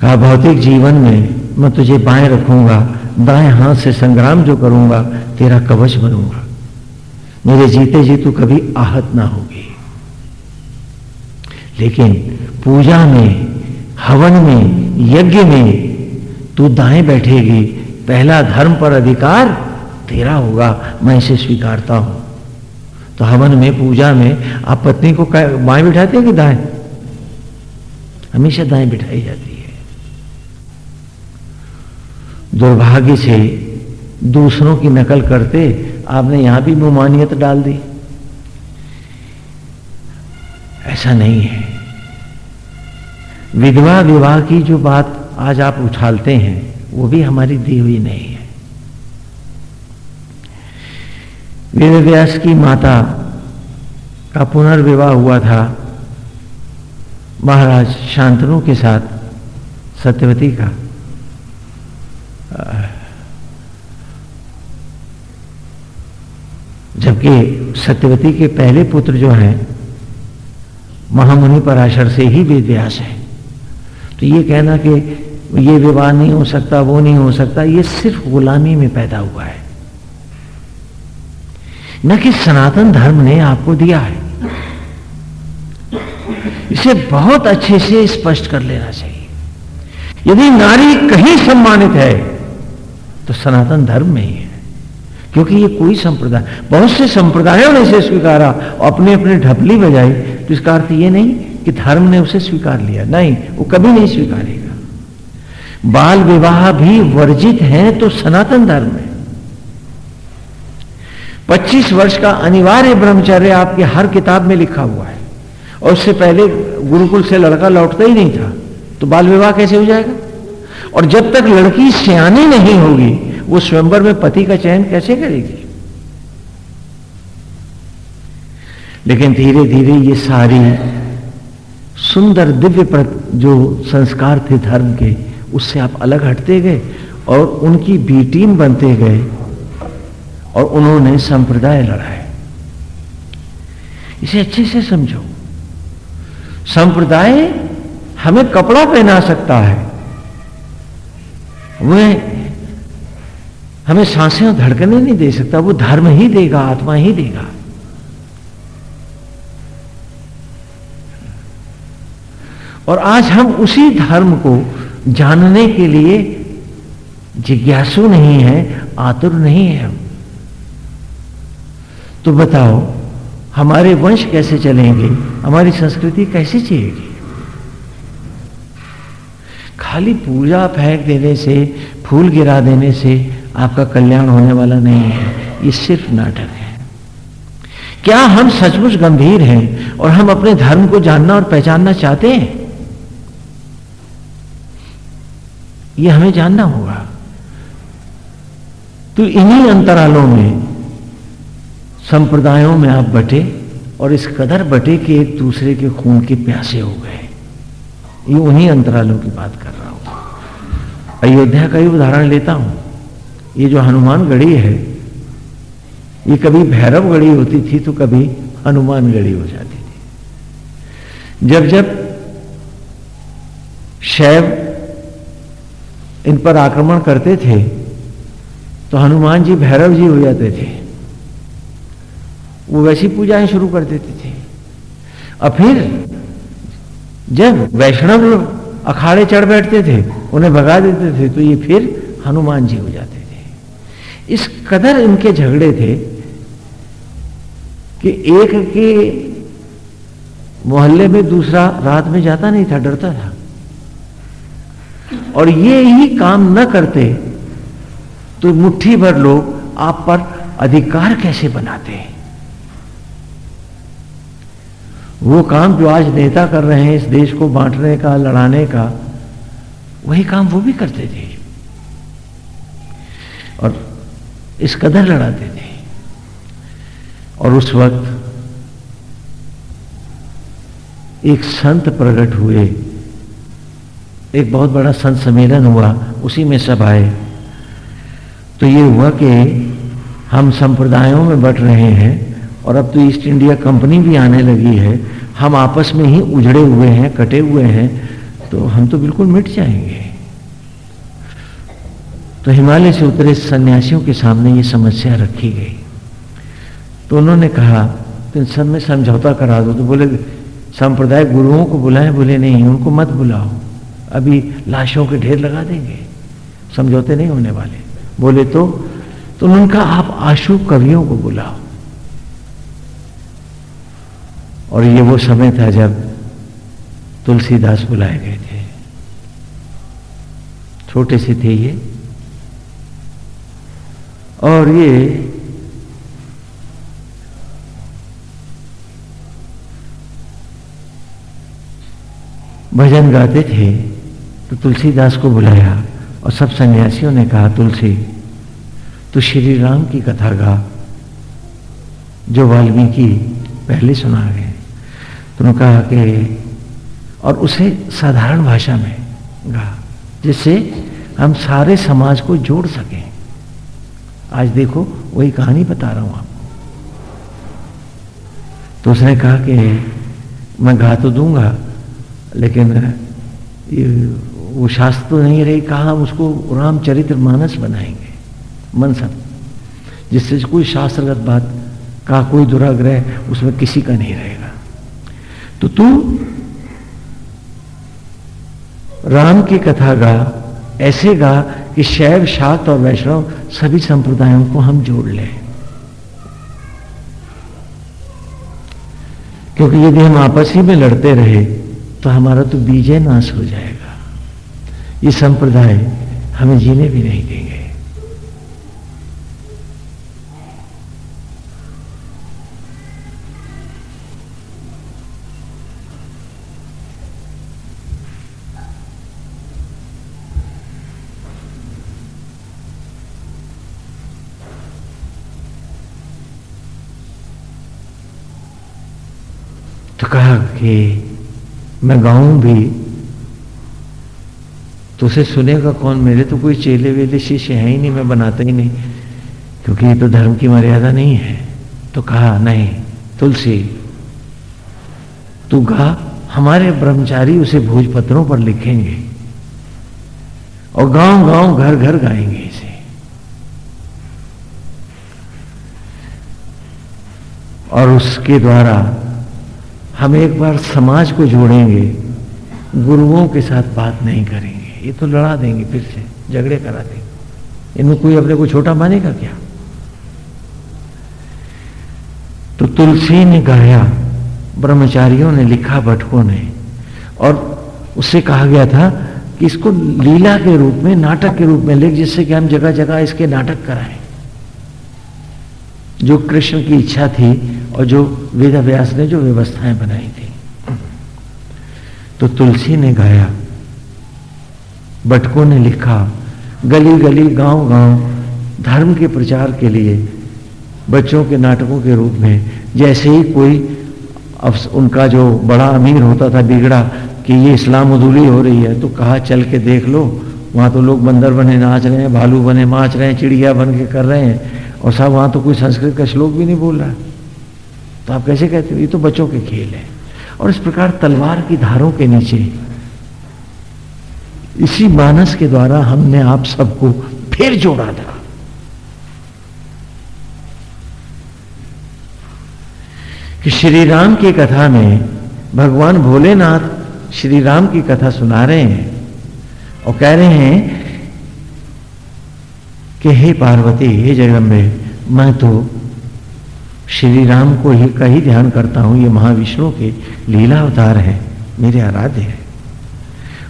कहा, भौतिक जीवन में मैं तुझे बाएँ रखूँगा, दाएँ हाथ से संग्राम जो करूँगा, तेरा कवच बनूँगा। मेरे जीते जी तू कभी आहत ना होगी। लेकिन पूजा में, हवन में, यज्ञ में तू दाएँ बैठेगी। पहला धर्म पर अधिकार तेरा होगा, मैं इसे स्वीकारता हूँ। तो हवन में, पूजा में, आप पत्नी को बाएँ बिठाते हैं कि दाएँ? हमेशा दाएँ बिठाई जाती है। दुर्भाग्य से दूसरों की नकल करते आपने यहाँ भी मुमानियत डाल दी। ऐसा नहीं है। विधवा विवाह की जो बात आज आप उछालते हैं, वो भी हमारी दी हुई नहीं है। वेद व्यास की माता का पुनर्विवाह हुआ था। महाराज शांतनु के साथ सत्यवती का। जबकि सत्यवती के पहले पुत्र जो हैं, महामुनि पराशर से ही वेद व्यास है। तो ये कहना कि ये विवाह नहीं हो सकता, वो नहीं हो सकता, ये सिर्फ़ गुलामी में पैदा हुआ है। न कि सनातन धर्म ने आपको दिया है। इसे बहुत अच्छे से स्पष्ट कर लेना चाहिए। यदि नारी कहीं सम्मानित है तो सनातन धर्म में ही है, क्योंकि ये कोई संप्रदाय, बहुत से संप्रदायों ने इसे स्वीकारा और अपने अपने ढपली बजाई तो इसका अर्थ ये नहीं कि धर्म ने उसे स्वीकार लिया। नहीं, वो कभी नहीं स्वीकारेगा। बाल विवाह भी वर्जित है तो सनातन धर्म है। 25 वर्ष का अनिवार्य ब्रह्मचर्य आपके हर किताब में लिखा हुआ है। और उससे पहले गुरुकुल से लड़का लौटता ही नहीं था तो बाल विवाह कैसे हो जाएगा? और जब तक लड़की सियानी नहीं होगी, वो स्वयंवर में पति का चयन कैसे करेगी? लेकिन धीरे धीरे ये सारी सुंदर दिव्य जो संस्कार थे धर्म के, उससे आप अलग हटते गए और उनकी बी टीम बनते गए। और उन्होंने संप्रदाय लड़ाए। इसे अच्छे से समझो। संप्रदाय हमें कपड़ा पहना सकता है। वह हमें साँसें धड़कने नहीं दे सकता, वो धर्म ही देगा, आत्मा ही देगा। और आज हम उसी धर्म को जानने के लिए जिज्ञासु नहीं है, आतुर नहीं है हम। तो बताओ, हमारे वंश कैसे चलेंगे? हमारी संस्कृति कैसे चलेगी? खाली पूजा फेंक देने से, फूल गिरा देने से आपका कल्याण होने वाला नहीं है। ये सिर्फ़ नाटक है। क्या हम सचमुच गंभीर हैं और हम अपने धर्म को जानना और पहचानना चाहते हैं? ये हमें जानना होगा। तो इन्हीं अंतरालों में संप्रदायों में आप बटे और इस कदर बटे कि एक दूसरे के खून के प्यासे हो गए। ये उन्हीं अंतरालों की बात कर रहा हूँ। अयोध्या का ही उदाहरण लेता हूँ। ये जो हनुमान गढ़ी है, ये कभी भैरव गढ़ी होती थी तो कभी हनुमान गढ़ी हो जाती थी। जब जब शैव इन पर आक्रमण करते थे तो हनुमान जी भैरव जी हो जाते थे। वो वैसी पूजाएँ शुरू कर देते थे। और फिर जब वैष्णव अखाड़े चढ़ बैठते थे, उन्हें भगा देते थे तो ये फिर हनुमान जी हो जाते थे। इस कदर इनके झगड़े थे कि एक के मोहल्ले में दूसरा रात में जाता नहीं था, डरता था। और ये ही काम न करते तो मुट्ठी भर लोग आप पर अधिकार कैसे बनाते? हैं वो काम जो आज नेता कर रहे हैं, इस देश को बांटने का, लड़ाने का, वही काम वो भी करते थे। और इस कदर लड़ाते थे। और उस वक्त एक संत प्रकट हुए। एक बहुत बड़ा संत सम्मेलन हुआ, उसी में सब आए। तो ये हुआ कि हम संप्रदायों में बट रहे हैं। और अब तो ईस्ट इंडिया कंपनी भी आने लगी है। हम आपस में ही उजड़े हुए हैं, कटे हुए हैं तो हम तो बिल्कुल मिट जाएँगे। तो हिमालय से उतरे सन्यासियों के सामने ये समस्या रखी गई। तो उन्होंने कहा तो सब में समझौता करा दो। तो बोले, संप्रदाय गुरुओं को बुलाएँ, बोले, नहीं, उनको मत बुलाओ। अभी लाशों के ढेर लगा देंगे। समझौते नहीं होने वाले। बोले तो तो उन्होंने कहा आप आशु कवियों को बुलाओ। और ये वो समय था जब तुलसीदास बुलाए गए थे। छोटे से थे ये। और ये भजन गाते थे तो तुलसीदास को बुलाया और सब सन्यासियों ने कहा, तुलसी तो श्री राम की कथा गा, जो वाल्मीकि पहले सुना गए तो उन्होंने कहा कि, और उसे साधारण भाषा में गा जिससे हम सारे समाज को जोड़ सकें। आज देखो, वही कहानी बता रहा हूँ आपको। तो उसने कहा कि, मैं गा तो दूँगा, लेकिन ये, वो शास्त्र तो नहीं रही, कहा हम उसको रामचरित्र मानस बनाएँगे, मन सब। जिससे कोई शास्त्रगत बात का कोई दुराग्रह उसमें किसी का नहीं रहेगा। तो तू राम की कथा गा, ऐसे गा कि शैव शाक्त और वैष्णव सभी संप्रदायों को हम जोड़ लें। क्योंकि यदि हम आपस ही में लड़ते रहे तो हमारा तो बीजे नाश हो जाएगा। ये संप्रदाय हमें जीने भी नहीं देंगे। कहा कि मैं गाऊं भी तो उसे सुनेगा कौन? मेरे तो कोई चेले वेले शिष्य है ही नहीं, मैं बनाता ही नहीं, क्योंकि ये तो धर्म की मर्यादा नहीं है। तो कहा, नहीं, तुलसी, तू गा, हमारे ब्रह्मचारी उसे भोजपत्रों पर लिखेंगे और गाँव गाँव घर घर गाएँगे इसे। और उसके द्वारा हम एक बार समाज को जोड़ेंगे, गुरुओं के साथ बात नहीं करेंगे। ये तो लड़ा देंगे फिर से, झगड़े करा देंगे। इनमें कोई अपने को छोटा मानेगा क्या? तो तुलसी ने गाया, ब्रह्मचारियों ने लिखा भटकों ने, और उससे कहा गया था कि इसको लीला के रूप में, नाटक के रूप में लिख, जिससे कि हम जगह जगह इसके नाटक कराएँ। जो कृष्ण की इच्छा थी और जो वेद व्यास ने जो व्यवस्थाएँ बनाई थी। तो तुलसी ने गाया बटकों ने लिखा, गली गली, गाँव गाँव, धर्म के प्रचार के लिए, बच्चों के नाटकों के रूप में, जैसे ही कोई उनका जो बड़ा अमीर होता था, बिगड़ा कि ये इस्लाम उदूली हो रही है तो कहा, चल के देख लो, वहाँ तो लोग बंदर बने, नाच रहे हैं, भालू बने नाच रहे हैं, चिड़िया बन के कर रहे हैं। और साहब, वहाँ तो कोई संस्कृत का श्लोक भी नहीं बोल रहा। तो आप कैसे कहते हो? ये तो बच्चों के खेल है। और इस प्रकार तलवार की धारों के नीचे, इसी मानस के द्वारा हमने आप सबको फिर जोड़ा था। कि श्री राम की कथा में भगवान भोलेनाथ श्री राम की कथा सुना रहे हैं और कह रहे हैं कि हे पार्वती, हे जगदम्बे मैं तो श्री राम को ही का ही ध्यान करता हूँ। ये महाविष्णु के लीला अवतार है, मेरे आराध्य है।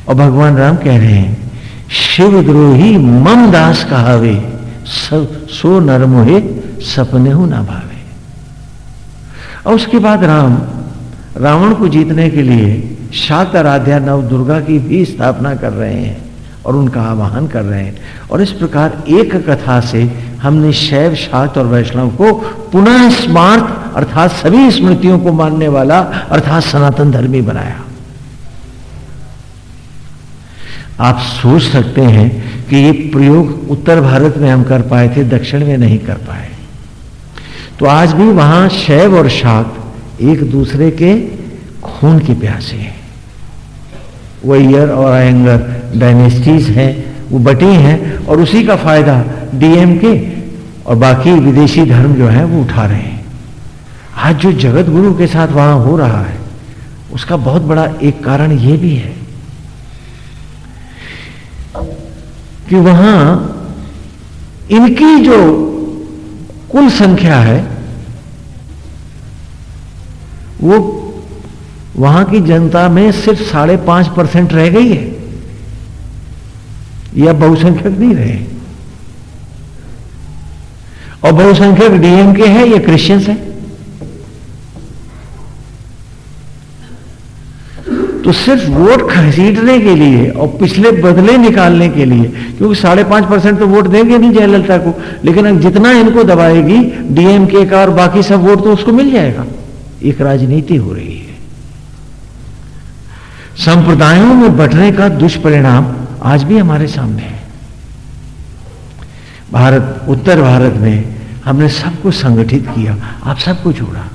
और भगवान राम कह रहे हैं, शिव द्रोही मम दास कहावे, सब सो नरमोहे सपने हो ना भावे। और उसके बाद राम, रावण को जीतने के लिए शाक्त आराध्या नव दुर्गा की भी स्थापना कर रहे हैं। और उनका आवाहन कर रहे हैं। और इस प्रकार एक कथा से हमने शैव, शाक्त और वैष्णव को पुनः स्मार्ट अर्थात सभी स्मृतियों को मानने वाला, अर्थात सनातन धर्मी बनाया। आप सोच सकते हैं कि ये प्रयोग उत्तर भारत में हम कर पाए थे, दक्षिण में नहीं कर पाए। तो आज भी वहाँ शैव और शाक्त एक दूसरे के खून के प्यासे हैं। वैयर और आयंगर डायनेस्टीज हैं, वो बटी हैं और उसी का फ़ायदा डीएम के और बाकी विदेशी धर्म जो है वो उठा रहे हैं। आज जो जगत गुरु के साथ वहाँ हो रहा है, उसका बहुत बड़ा एक कारण यह भी है कि वहाँ इनकी जो कुल संख्या है, वो वहाँ की जनता में सिर्फ़ साढ़े पाँच परसेंट रह गई है। या बहुसंख्यक नहीं रहे। और बहुसंख्यक डीएमके है, या क्रिश्चियंस है। तो सिर्फ़ वोट खसीटने के लिए और पिछले बदले निकालने के लिए, क्योंकि साढ़े पाँच परसेंट तो वोट देंगे नहीं जयललिता को, लेकिन अब जितना इनको दबाएगी डीएमके का और बाकी सब वोट तो उसको मिल जाएगा। एक राजनीति हो रही है। संप्रदायों में बटने का दुष्परिणाम आज भी हमारे सामने है। भारत, उत्तर भारत में हमने सबको संगठित किया, आप सबको जोड़ा।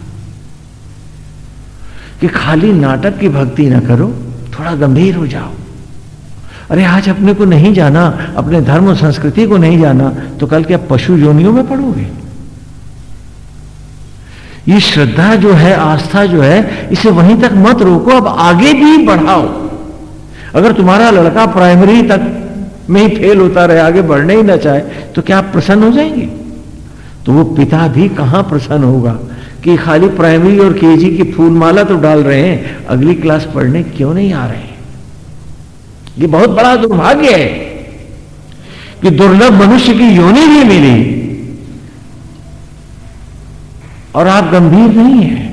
कि खाली नाटक की भक्ति ना करो, थोड़ा गंभीर हो जाओ। अरे, आज अपने को नहीं जाना, अपने धर्म और संस्कृति को नहीं जाना तो कल क्या पशु योनियों में पड़ोगे? ये श्रद्धा जो है, आस्था जो है, इसे वहीं तक मत रोको, अब आगे भी बढ़ाओ। अगर तुम्हारा लड़का प्राइमरी तक में ही फेल होता रहे, आगे बढ़ने ही ना चाहे तो क्या आप प्रसन्न हो जाएँगे? तो वो पिता भी कहाँ प्रसन्न होगा कि खाली प्राइमरी और केजी की फूलमाला तो डाल रहे हैं, अगली क्लास पढ़ने क्यों नहीं आ रहे ये बहुत बड़ा दुर्भाग्य है कि दुर्लभ मनुष्य की योनि भी मिली और आप गंभीर नहीं है,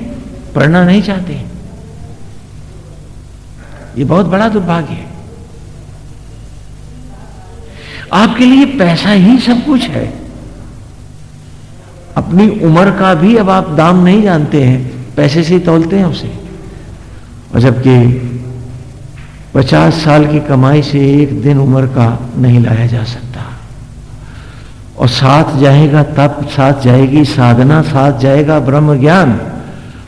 पढ़ना नहीं चाहते। ये बहुत बड़ा दुर्भाग्य है। आपके लिए पैसा ही सब कुछ है। अपनी उम्र का भी अब आप दाम नहीं जानते हैं, पैसे से ही तोलते हैं उसे। और जबकि पचास साल की कमाई से एक दिन उम्र का नहीं लाया जा सकता। और साथ जाएगा तप, साथ जाएगी साधना, साथ जाएगा ब्रह्म ज्ञान।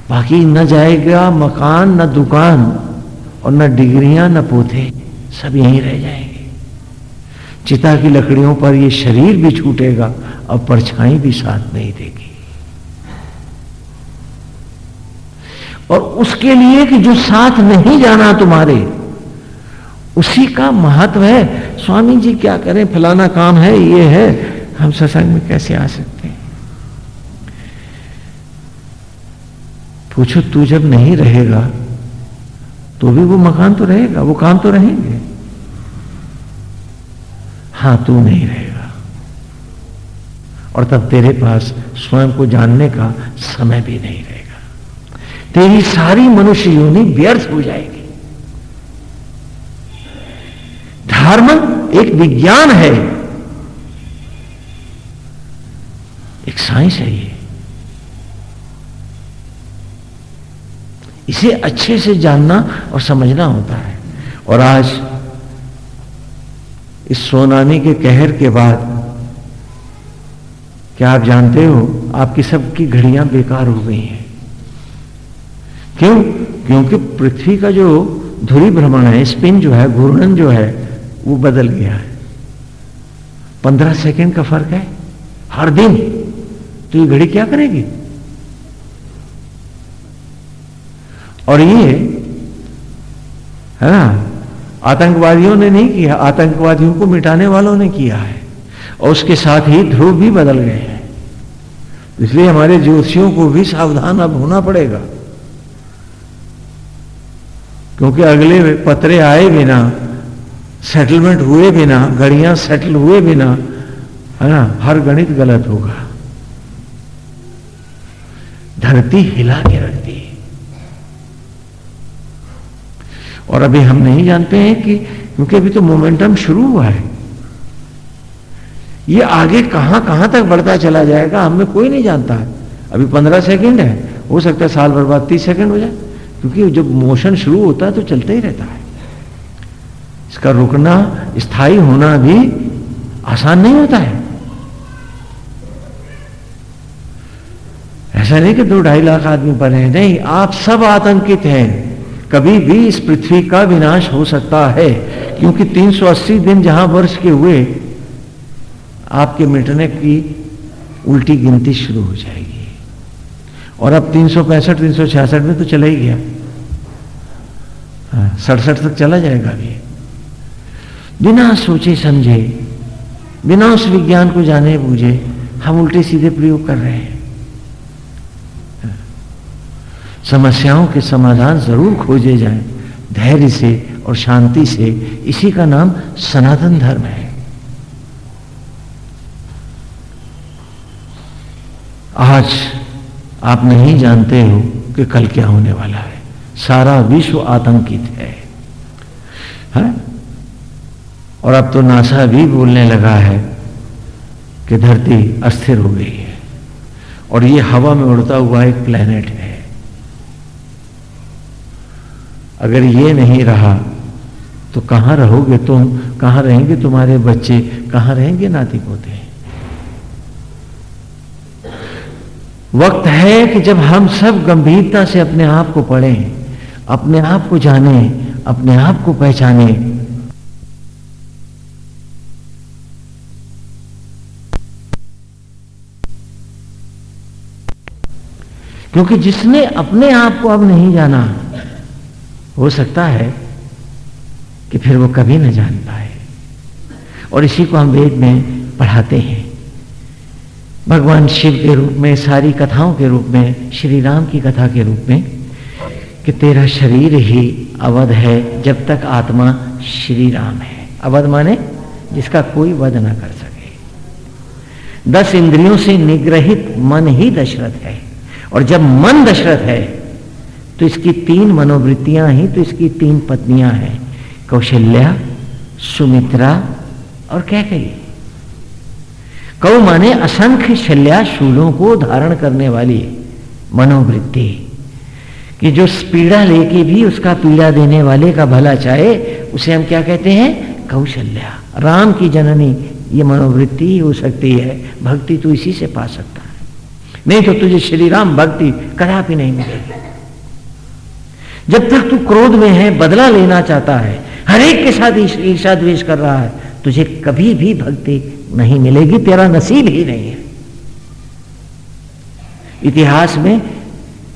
बाकी न जाएगा मकान, न दुकान। और न डिग्रियाँ न पोथे सब यहीं रह जाएँगे। चिता की लकड़ियों पर ये शरीर भी छूटेगा, और परछाई भी साथ नहीं देगी। और उसके लिए कि जो साथ नहीं जाना तुम्हारे, उसी का महत्व है। स्वामी जी क्या करें? फलाना काम है, ये है। हम सत्संग में कैसे आ सकते हैं? पूछो, तू जब नहीं रहेगा तो भी वो मकान तो रहेगा, वो काम तो रहेंगे। हाँ, तू नहीं रहेगा। और तब तेरे पास स्वयं को जानने का समय भी नहीं रहेगा। तेरी सारी मनुष्य योनि व्यर्थ हो जाएगी। धर्म एक विज्ञान है। एक साइंस है ये। इसे अच्छे से जानना और समझना होता है। और आज इस सोनानी के कहर के बाद, क्या आप जानते हो, आपकी सबकी घड़ियाँ बेकार हो गई हैं। क्यों? क्योंकि पृथ्वी का जो धुरी भ्रमण है, स्पिन जो है, घूर्णन जो है, वो बदल गया है। पंद्रह सेकंड का फ़र्क है। हर दिन। तो ये घड़ी क्या करेगी? और ये, है ना? आतंकवादियों ने नहीं किया, आतंकवादियों को मिटाने वालों ने किया है। और उसके साथ ही ध्रुव भी बदल गए हैं। इसलिए हमारे ज्योतिषियों को भी सावधान अब होना पड़ेगा। क्योंकि अगले पत्रे आए बिना सेटलमेंट हुए बिना, घड़ियाँ सेटल हुए बिना, है ना, हर गणित गलत होगा। धरती हिला के रखती है। और अभी हम नहीं जानते हैं कि, क्योंकि अभी तो मोमेंटम शुरू हुआ है। ये आगे कहाँ कहाँ तक बढ़ता चला जाएगा, हमें कोई नहीं जानता। अभी पंद्रह सेकंड है, हो सकता है साल भर बाद तीस सेकंड हो जाए, क्योंकि जब मोशन शुरू होता है तो चलता ही रहता है। इसका रुकना, स्थायी होना भी आसान नहीं होता है। ऐसा नहीं कि दो ढाई लाख आदमी पर है, नहीं, आप सब आतंकित हैं। कभी भी इस पृथ्वी का विनाश हो सकता है क्योंकि 380 दिन जहाँ वर्ष के हुए आपके मिटने की उल्टी गिनती शुरू हो जाएगी। और अब तीन सौ पैंसठ तीन सौ छियासठ में तो चला ही गया। हाँ, सड़सठ तक चला जाएगा अभी बिना सोचे समझे बिना उस विज्ञान को जाने बूझे हम उल्टे सीधे प्रयोग कर रहे हैं। समस्याओं के समाधान ज़रूर खोजे जाएँ। धैर्य से और शांति से इसी का नाम सनातन धर्म है। आज आप नहीं जानते हो कि कल क्या होने वाला है। सारा विश्व आतंकित है, है? और अब तो नासा भी बोलने लगा है कि धरती अस्थिर हो गई है। और ये हवा में उड़ता हुआ एक प्लेनेट है। अगर ये नहीं रहा तो कहाँ रहोगे तुम? कहाँ रहेंगे तुम्हारे बच्चे? कहाँ रहेंगे नाती पोते? वक्त है कि जब हम सब गंभीरता से अपने आप को पढ़ें, अपने आप को जाने, अपने आप को पहचाने। क्योंकि जिसने अपने आप को अब नहीं जाना हो सकता है कि फिर वो कभी न जान पाए। और इसी को हम वेद में पढ़ाते हैं। भगवान शिव के रूप में, सारी कथाओं के रूप में, श्री राम की कथा के रूप में कि तेरा शरीर ही अवध है जब तक आत्मा श्री राम है। अवध माने जिसका कोई वध ना कर सके। दस इंद्रियों से निग्रहित मन ही दशरथ है। और जब मन दशरथ है तो इसकी तीन मनोवृत्तियाँ ही तो इसकी तीन पत्नियाँ हैं। कौशल्या, सुमित्रा और क्या कही कौ माने असंख्य शल्या शूलों को धारण करने वाली मनोवृत्ति। कि जो पीड़ा लेके भी उसका पीड़ा देने वाले का भला चाहे, उसे हम क्या कहते हैं? कौशल्या। राम की जननी, ये मनोवृत्ति ही हो सकती है। भक्ति तू इसी से पा सकता है। नहीं तो तुझे श्री राम भक्ति कदापि नहीं मिलेगी। जब तक तू क्रोध में है, बदला लेना चाहता है, हर एक के साथ ईर्षा द्वेष कर रहा है, तुझे कभी भी भक्ति नहीं मिलेगी, तेरा नसीब ही नहीं है। इतिहास में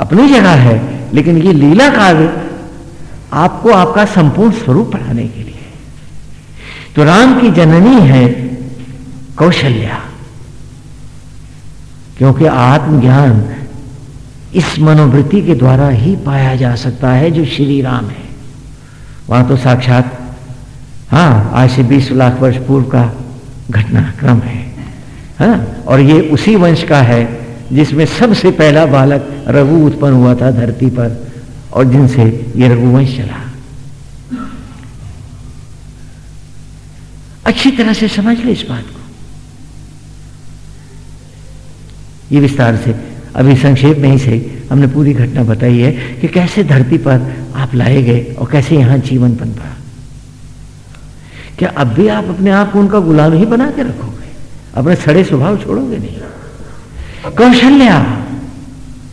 अपनी जगह है, लेकिन ये लीला काव्य आपको आपका संपूर्ण स्वरूप पढ़ाने के लिए तो राम की जननी है कौशल्या, क्योंकि आत्मज्ञान इस मनोवृत्ति के द्वारा ही पाया जा सकता है जो श्री राम है। वहाँ तो साक्षात हाँ आज से 20 लाख वर्ष पूर्व का घटनाक्रम है हाँ और ये उसी वंश का है जिसमें सबसे पहला बालक रघु उत्पन्न हुआ था धरती पर और जिनसे ये रघुवंश चला। अच्छी तरह से समझ ले इस बात को। ये विस्तार से अभी संक्षेप में ही से हमने पूरी घटना बताई है कि कैसे धरती पर आप लाए गए और कैसे यहाँ जीवन बन पड़ा। क्या अब भी आप अपने आप को उनका गुलाम ही बना के रखोगे? अपने सड़े स्वभाव छोड़ोगे नहीं? कौशल्या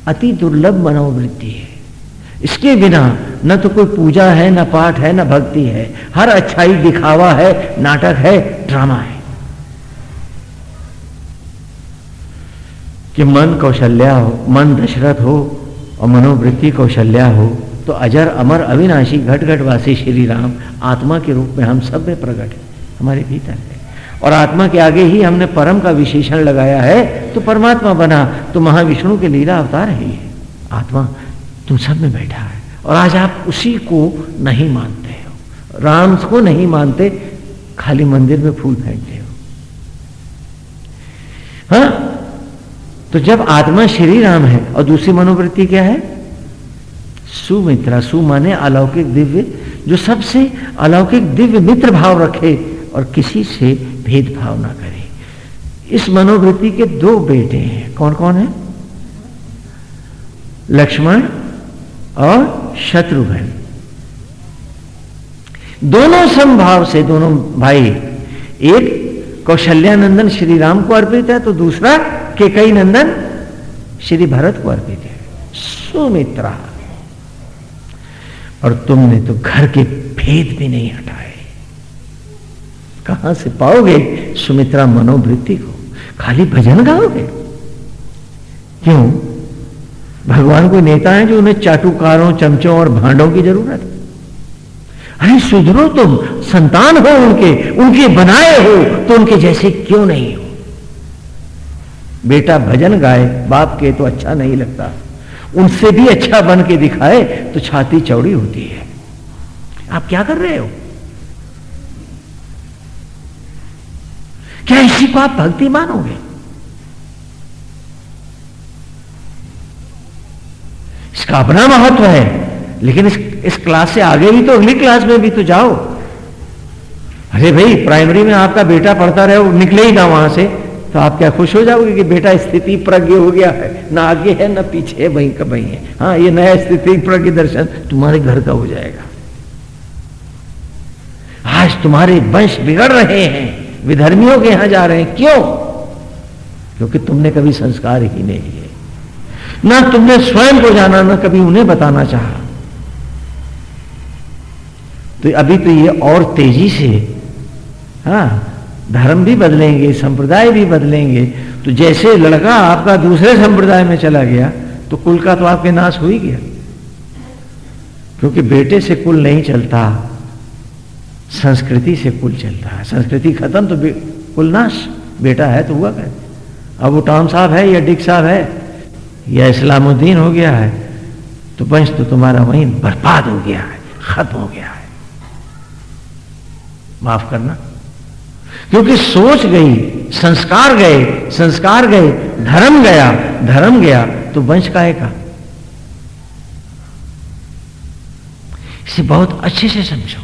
अति दुर्लभ मनोवृत्ति है। इसके बिना न तो कोई पूजा है, न पाठ है, न भक्ति है। हर अच्छाई दिखावा है, नाटक है, ड्रामा है। कि मन कौशल्या हो, मन दशरथ हो और मनोवृत्ति कौशल्या हो तो अजर, अमर, अविनाशी घट घटवासी श्री राम आत्मा के रूप में हम सब में प्रकट है, हमारे भीतर है। और आत्मा के आगे ही हमने परम का विशेषण लगाया है तो परमात्मा बना तो महाविष्णु के लीला अवतार ही है आत्मा, तुम सब में बैठा है, और आज आप उसी को नहीं मानते हो। राम को नहीं मानते, खाली मंदिर में फूल फेंकते हो। हाँ? तो जब आत्मा श्री राम है, और दूसरी मनोवृत्ति क्या है? सुमित्रा सु माने अलौकिक दिव्य, जो सबसे अलौकिक दिव्य मित्र भाव रखे और किसी से भेदभाव ना करे। इस मनोवृत्ति के दो बेटे हैं। कौन कौन है? लक्ष्मण और शत्रुघ्न। दोनों समभाव से, दोनों भाई, एक कौशल्यानंदन श्री राम को अर्पित है तो दूसरा के कई नंदन श्री भरत को अर्पित है। सुमित्रा। और तुमने तो घर के भेद भी नहीं हटाए। कहाँ से पाओगे सुमित्रा मनोवृत्ति को? खाली भजन गाओगे? क्यों? भगवान कोई नेता है जो उन्हें चाटुकारों, चमचों और भांडों की ज़रूरत है। अरे, सुधरो तुम। संतान हो उनके। उनके बनाए हो तो उनके जैसे क्यों नहीं हो? बेटा भजन गाए, बाप के तो अच्छा नहीं लगता। उनसे भी अच्छा बन के दिखाए तो छाती चौड़ी होती है। आप क्या कर रहे हो? क्या इसी को आप भक्ति मानोगे? इसका अपना महत्व है, लेकिन इस इस क्लास से आगे भी तो अगली क्लास में भी तो जाओ। अरे भाई, प्राइमरी में आपका बेटा पढ़ता रहे निकले ही ना वहाँ से। तो आप क्या खुश हो जाओगे कि बेटा स्थिति प्रज्ञ हो गया है? ना आगे है, ना पीछे है, वहीं का वहीं है। हाँ ये नया स्थिति, प्रज्ञ दर्शन तुम्हारे घर का हो जाएगा। आज तुम्हारे वंश बिगड़ रहे हैं। विधर्मियों के यहाँ जा रहे हैं। क्यों? क्योंकि तुमने कभी संस्कार ही नहीं है ना तुमने स्वयं को जाना, ना कभी उन्हें बताना चाहा। तो अभी तो ये और तेज़ी से हाँ धर्म भी बदलेंगे, संप्रदाय भी बदलेंगे। तो जैसे लड़का आपका दूसरे संप्रदाय में चला गया तो कुल का तो आपके नाश हो ही गया। क्योंकि बेटे से कुल नहीं चलता, संस्कृति से कुल चलता है। संस्कृति खत्म तो कुल नाश। बेटा है तो हुआ कहते अब वो टॉम साहब है या डिक साहब है? या इस्लामुद्दीन हो गया है तो वंश तो तुम्हारा वहीं बर्बाद हो गया है, खत्म हो गया है। माफ़ करना। क्योंकि सोच गई, संस्कार गए संस्कार गए, धर्म गया धर्म गया तो वंश का का इसे बहुत अच्छे से समझो।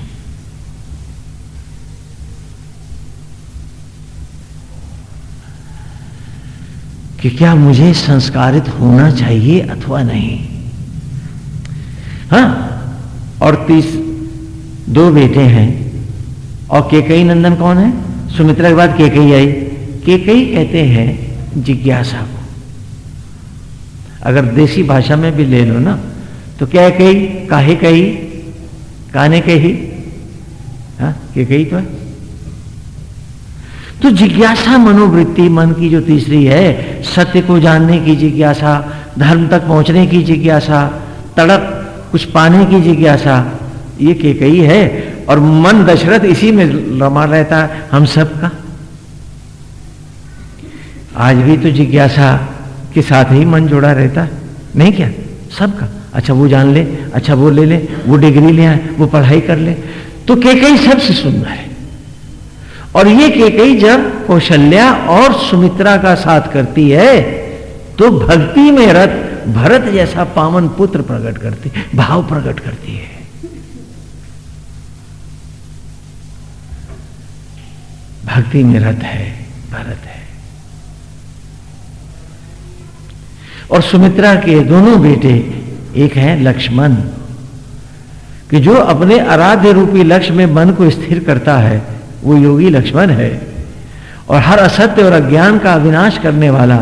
कि क्या मुझे संस्कारित होना चाहिए अथवा नहीं? हाँ और तीस दो बेटे हैं, और केकई नंदन कौन है? सुमित्रा के बाद केकई आई। केकई कहते हैं, जिज्ञासा को। अगर देसी भाषा में भी ले लो ना तो क्या कही? काहे कही? काने कही? हाँ के कही तो है। तो जिज्ञासा मनोवृत्ति, मन की जो तीसरी है, सत्य को जानने की जिज्ञासा, धर्म तक पहुँचने की जिज्ञासा, तड़प कुछ पाने की जिज्ञासा, ये के कई है। और मन दशरथ इसी में रमा रहता है, हम सब का आज भी तो जिज्ञासा के साथ ही मन जुड़ा रहता है। नहीं क्या? सबका। अच्छा वो जान ले अच्छा वो ले ले, वो डिग्री ले आए, वो पढ़ाई कर ले। तो के कई सबसे सुंदर है। और ये केकई जब कौशल्या और सुमित्रा का साथ करती है तो भक्ति में रथ भरत जैसा पावन पुत्र प्रकट करती, भाव प्रकट करती है। भक्ति में रथ है, भरत है। और सुमित्रा के दोनों बेटे एक हैं लक्ष्मण, कि जो अपने आराध्य रूपी लक्ष्य में मन को स्थिर करता है, वो योगी लक्ष्मण है। और हर असत्य और अज्ञान का विनाश करने वाला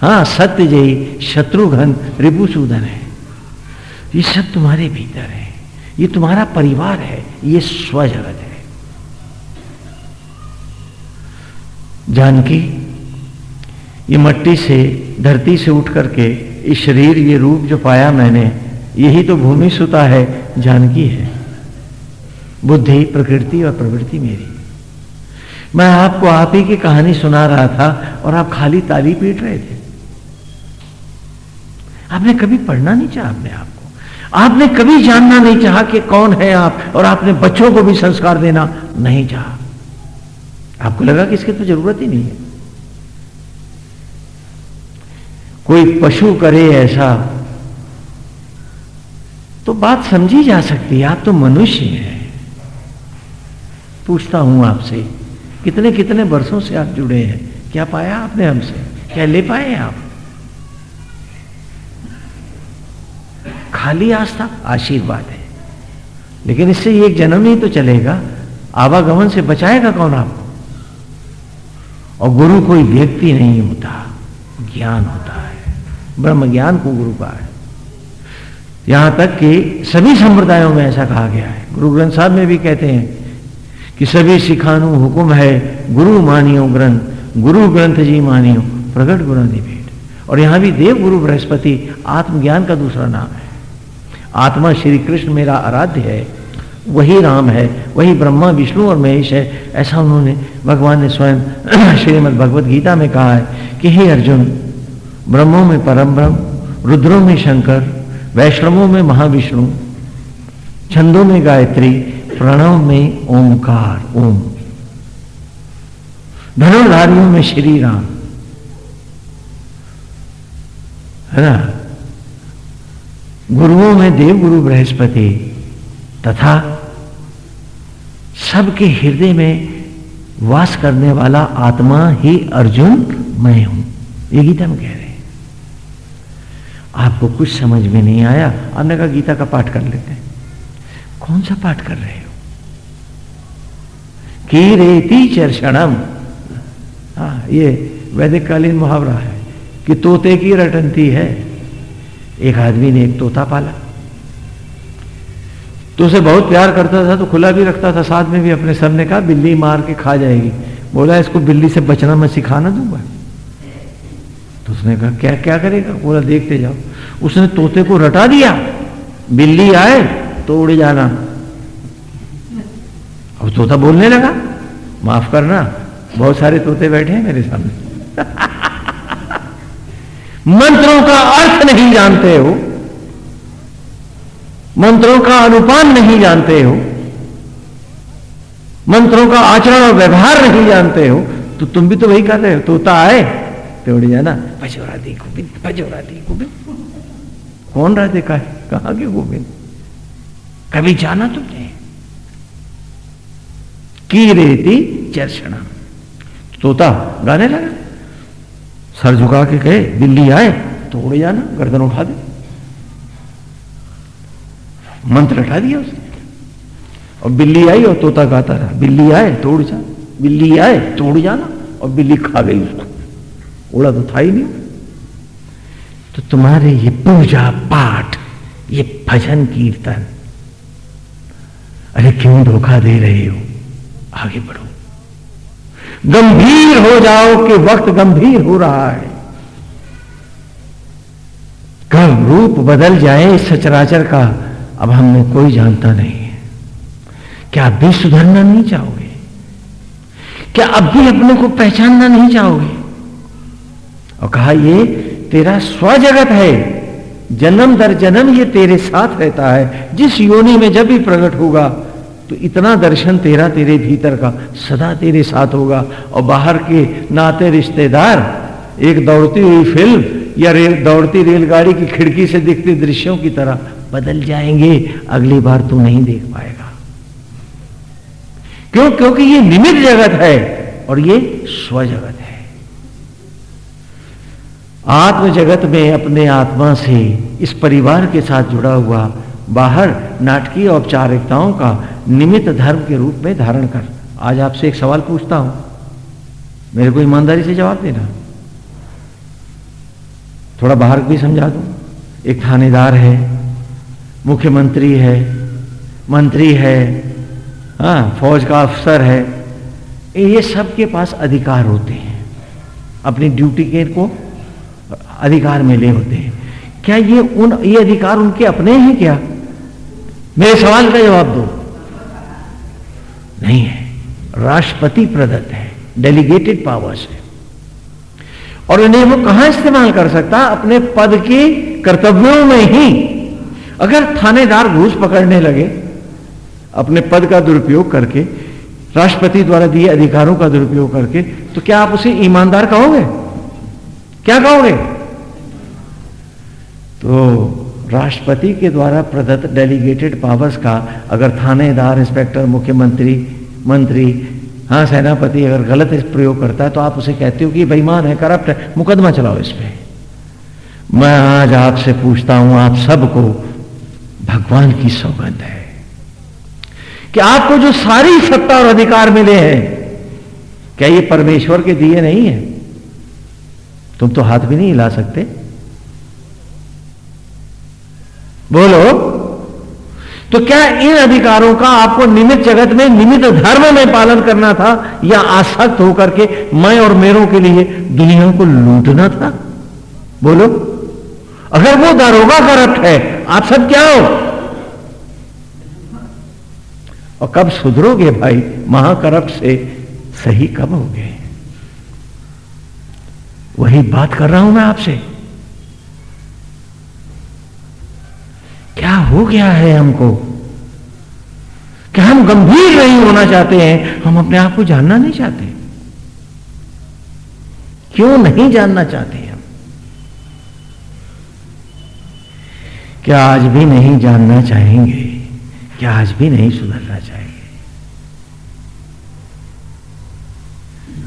हाँ सत्य जयी शत्रुघ्न रिपुसूदन है। ये सब तुम्हारे भीतर है। ये तुम्हारा परिवार है। ये स्वजगत है। जानकी, ये मट्टी से, धरती से उठ करके, इस शरीर, ये रूप जो पाया मैंने, यही तो भूमि सुता है, जानकी है। बुद्धि, प्रकृति और प्रवृत्ति मेरी। मैं आपको आप ही की कहानी सुना रहा था और आप खाली ताली पीट रहे थे। आपने कभी पढ़ना नहीं चाहा अपने आप को? आपने कभी जानना नहीं चाहा कि कौन है आप और आपने बच्चों को भी संस्कार देना नहीं चाहा। आपको लगा कि इसकी तो ज़रूरत ही नहीं है। कोई पशु करे ऐसा तो बात समझी जा सकती है, आप तो मनुष्य हैं। पूछता हूँ आपसे, कितने कितने वर्षों से आप जुड़े हैं? क्या पाया आपने हमसे? क्या ले पाए आप? खाली आस्था, आशीर्वाद है। लेकिन इससे एक जन्म ही तो चलेगा, आवागमन से बचाएगा कौन आपको? और गुरु कोई व्यक्ति नहीं होता, ज्ञान होता है। ब्रह्म ज्ञान को गुरु का है। यहाँ तक कि सभी संप्रदायों में ऐसा कहा गया है। गुरु ग्रंथ साहब में भी कहते हैं कि सभी सिखानु हुक्म है, गुरु मानियो ग्रंथ, गुरु ग्रंथ जी मानियो प्रकट गुरु भेंट और यहाँ भी देव गुरु बृहस्पति, आत्मज्ञान का दूसरा नाम है। आत्मा श्री कृष्ण मेरा आराध्य है वही राम है, वही ब्रह्मा, विष्णु और महेश है। ऐसा उन्होंने भगवान ने स्वयं *clears throat* श्रीमद भगवत गीता में कहा है कि हे अर्जुन, ब्रह्मों में परम ब्रह्म, रुद्रों में शंकर, वैष्णवों में महाविष्णु, छंदों में गायत्री, प्रणव में ओंकार ओम। धनुर्धारियों में श्री राम है ना? गुरुओं में देव गुरु बृहस्पति तथा सबके हृदय में वास करने वाला आत्मा ही अर्जुन, मैं हूँ। ये गीता में कह रहे हैं। आपको कुछ समझ में नहीं आया आपने कहा गीता का पाठ कर लेते हैं। कौन सा पाठ कर रहे हो? की रेती चर्षणम। हाँ ये वैदिक कालीन मुहावरा है कि तोते की रटनती है। एक आदमी ने एक तोता पाला। तो उसे बहुत प्यार करता था तो खुला भी रखता था, साथ में भी अपने सर ने कहा, बिल्ली मार के खा जाएगी। बोला, इसको बिल्ली से बचना मैं सिखाना दूँगा तो उसने कहा, क्या क्या करेगा? बोला, देखते जाओ। उसने तोते को रटा दिया। बिल्ली आए तो उड़ जाना। अब तोता बोलने लगा, माफ़ करना, बहुत सारे तोते बैठे हैं मेरे सामने। *laughs* मंत्रों का अर्थ नहीं जानते हो। मंत्रों का अनुपान नहीं जानते हो, मंत्रों का आचरण और व्यवहार नहीं जानते हो तो तुम भी तो वही कर रहे हो, तोता आए तो उड़ जाना पचोरा दी गोविंद पचोरा दी गोविंद। कौन राधे का है? कहा के गोविंद? कभी जाना तुमने? की रेती चर्षणा तोता, गाने लगा। सर झुका के कहे बिल्ली आए तो उड़ जाना गर्दन उठा दे। मंत्र हटा दिया उसने। और बिल्ली आई और तोता गाता रहा, बिल्ली आए तो उड़ जा, बिल्ली आए तो उड़ जाना, और बिल्ली खा गई उसको। उड़ा तो था ही नहीं। तो तुम्हारे ये पूजा पाठ, ये भजन कीर्तन, अरे क्यों धोखा दे रहे हो? आगे बढ़ो। गंभीर हो जाओ कि वक्त गंभीर हो रहा है। कब रूप बदल जाए सचराचर का अब हमें कोई जानता नहीं है। क्या अब भी सुधरना नहीं चाहोगे? क्या अब भी अपने को पहचानना नहीं चाहोगे? और कहा, ये तेरा स्वजगत है। जन्म दर जन्म ये तेरे साथ रहता है। जिस योनि में जब भी प्रकट होगा तो इतना दर्शन तेरा तेरे भीतर का सदा तेरे साथ होगा। और बाहर के नाते रिश्तेदार, एक दौड़ती हुई फ़िल्म या रेल दौड़ती रेलगाड़ी की खिड़की से दिखते दृश्यों की तरह बदल जाएँगे, अगली बार तू नहीं देख पाएगा। क्यों? क्योंकि ये निमित जगत है और ये स्व जगत है। आत्म जगत में अपने आत्मा से इस परिवार के साथ जुड़ा हुआ बाहर नाटकीय औपचारिकताओं का निमित्त धर्म के रूप में धारण कर। आज आपसे एक सवाल पूछता हूँ। मेरे को ईमानदारी से जवाब देना। थोड़ा बाहर भी समझा दूँ। एक थानेदार है मुख्यमंत्री है, मंत्री है हाँ फौज का अफसर है, ये सब के पास अधिकार होते हैं। अपनी ड्यूटी के को अधिकार में ले होते हैं। क्या ये उन ये अधिकार उनके अपने हैं क्या? मेरे सवाल का जवाब दो। नहीं है। राष्ट्रपति प्रदत्त है, डेलीगेटेड पावर्स है। और इन्हें वो कहाँ इस्तेमाल कर सकता? अपने पद के कर्तव्यों में ही। अगर थानेदार घूस पकड़ने लगे, अपने पद का दुरुपयोग करके, राष्ट्रपति द्वारा दिए अधिकारों का दुरुपयोग करके तो क्या आप उसे ईमानदार कहोगे? क्या कहोगे? तो राष्ट्रपति के द्वारा प्रदत्त डेलीगेटेड पावर्स का अगर थानेदार, इंस्पेक्टर, मुख्यमंत्री, मंत्री हाँ सेनापति अगर गलत प्रयोग करता है तो आप उसे कहते हो कि बेईमान है, करप्ट है, मुकदमा चलाओ इस पर मैं आज आपसे पूछता हूँ, आप सबको भगवान की सौगंध है कि आपको जो सारी सत्ता और अधिकार मिले हैं, क्या ये परमेश्वर के दिए नहीं है? तुम तो हाथ भी नहीं हिला सकते। बोलो तो क्या इन अधिकारों का आपको निमित जगत में निमित धर्म में पालन करना था या आसक्त होकर के मैं और मेरों के लिए दुनिया को लूटना था? बोलो, अगर वो दारोगा करप्ट है आप सब क्या हो? और कब सुधरोगे भाई? महाकरप्ट से सही कब हो गए वही बात कर रहा हूँ मैं आपसे। क्या हो गया है हमको? क्या हम गंभीर नहीं होना चाहते हैं? हम अपने आप को जानना नहीं चाहते। क्यों नहीं जानना चाहते हम क्या आज भी नहीं जानना चाहेंगे? क्या आज भी नहीं सुधरना चाहेंगे?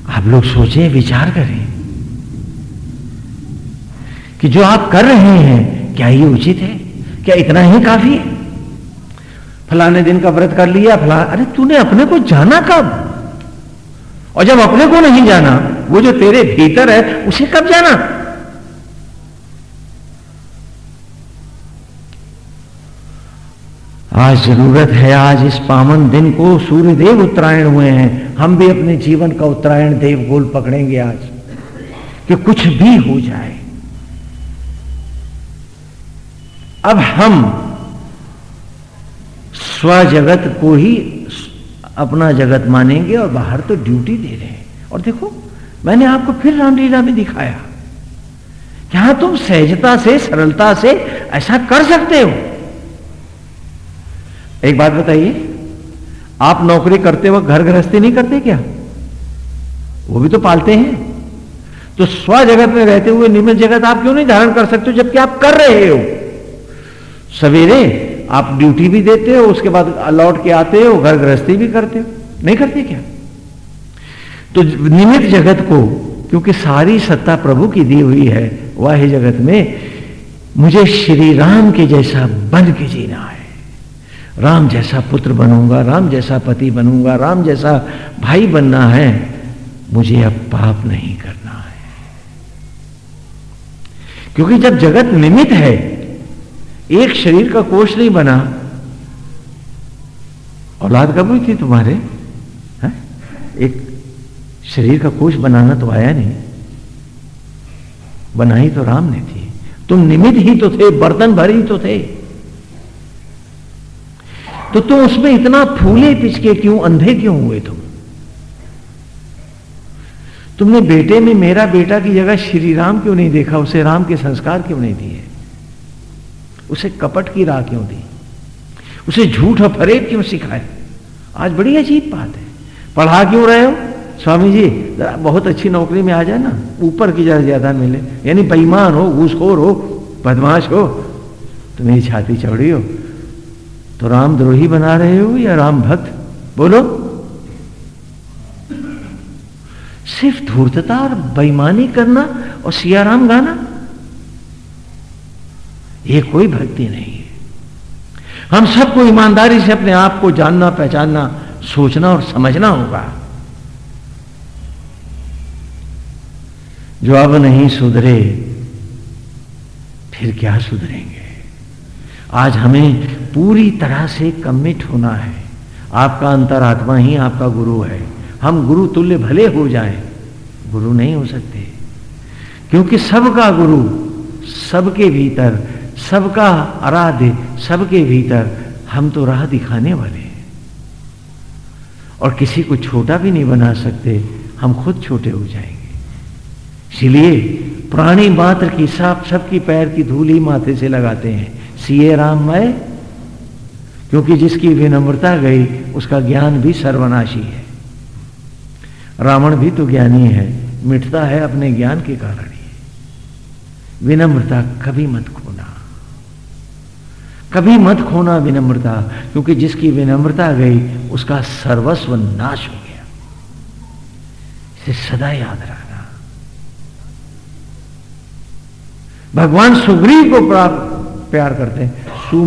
आप लोग सोचें विचार करें कि जो आप कर रहे हैं, क्या ये उचित है? क्या इतना ही काफ़ी है? फलाने दिन का व्रत कर लिया, फला, अरे तूने अपने को जाना कब? और जब अपने को नहीं जाना, वो जो तेरे भीतर है, उसे कब जाना? आज ज़रूरत है, आज इस पावन दिन को सूर्य देव उत्तरायण हुए हैं। हम भी अपने जीवन का उत्तरायण देव गोल पकड़ेंगे आज, कि कुछ भी हो जाए। अब हम स्व जगत को ही अपना जगत मानेंगे और बाहर तो ड्यूटी दे रहे हैं। और देखो, मैंने आपको फिर रामलीला में दिखाया। यहाँ तुम सहजता से, सरलता से ऐसा कर सकते हो। एक बात बताइए, आप नौकरी करते वक्त घर गृहस्थी नहीं करते क्या? वो भी तो पालते हैं। तो स्व जगत में रहते हुए निमित जगत आप क्यों नहीं धारण कर सकते जबकि आप कर रहे हो? सवेरे आप ड्यूटी भी देते हो, उसके बाद लौट के आते हो घर गृहस्थी भी करते हो। नहीं करते क्या? तो निमित जगत को, क्योंकि सारी सत्ता प्रभु की दी हुई है, वाह जगत में, मुझे श्री राम के जैसा बन के जीना है। राम जैसा पुत्र बनूँगा, राम जैसा पति बनूँगा, राम जैसा भाई बनना है, मुझे अब पाप नहीं करना है। क्योंकि जब जगत निमित है, एक शरीर का कोष नहीं बना, औलाद कब हुई थी तुम्हारे? है? एक शरीर का कोष बनाना तो आया नहीं। बनाई तो राम ने थी। तुम निमित ही तो थे, बर्तन भर ही तो थे। तो तुम उसमें इतना फूले पिचके क्यों, अंधे क्यों हुए तुम? तुमने बेटे में मेरा बेटा की जगह श्री राम क्यों नहीं देखा? उसे राम के संस्कार क्यों नहीं दिए? उसे कपट की राह क्यों दी? उसे झूठ और फरेब क्यों सिखाए? आज बड़ी अजीब बात है। पढ़ा क्यों रहे हो? स्वामी जी बहुत अच्छी नौकरी में आ जाए ना। ऊपर की जरा ज़्यादा मिले। यानी बेईमान हो, घूसखोर हो, बदमाश हो तो मेरी छाती चौड़ी हो। तो रामद्रोही बना रहे हो या राम भक्त? बोलो। सिर्फ़ धूर्तता और बेईमानी करना और सियाराम गाना, ये कोई भक्ति नहीं है। हम सबको ईमानदारी से अपने आप को जानना, पहचानना, सोचना और समझना होगा। जो अब नहीं सुधरे, फिर क्या सुधरेंगे? आज हमें पूरी तरह से कमिट होना है। आपका अंतरात्मा ही आपका गुरु है। हम गुरु तुल्य भले हो जाएँ, गुरु नहीं हो सकते। क्योंकि सबका गुरु सबके भीतर, सबका आराध्य सबके भीतर हम तो राह दिखाने वाले हैं। और किसी को छोटा भी नहीं बना सकते, हम खुद छोटे हो जाएँगे। इसलिए प्राणी मात्र की साफ़ सबकी पैर की धूल ही माथे से लगाते हैं। सीए राम मैं क्योंकि जिसकी विनम्रता गई, उसका ज्ञान भी सर्वनाशी है। रावण भी तो ज्ञानी है, मिटता है अपने ज्ञान के कारण ही। विनम्रता कभी मत खोना। कभी मत खोना विनम्रता, क्योंकि जिसकी विनम्रता गई, उसका सर्वस्व नाश हो गया। इसे सदा याद रखना। भगवान सुग्रीव को प्यार करते हैं। सु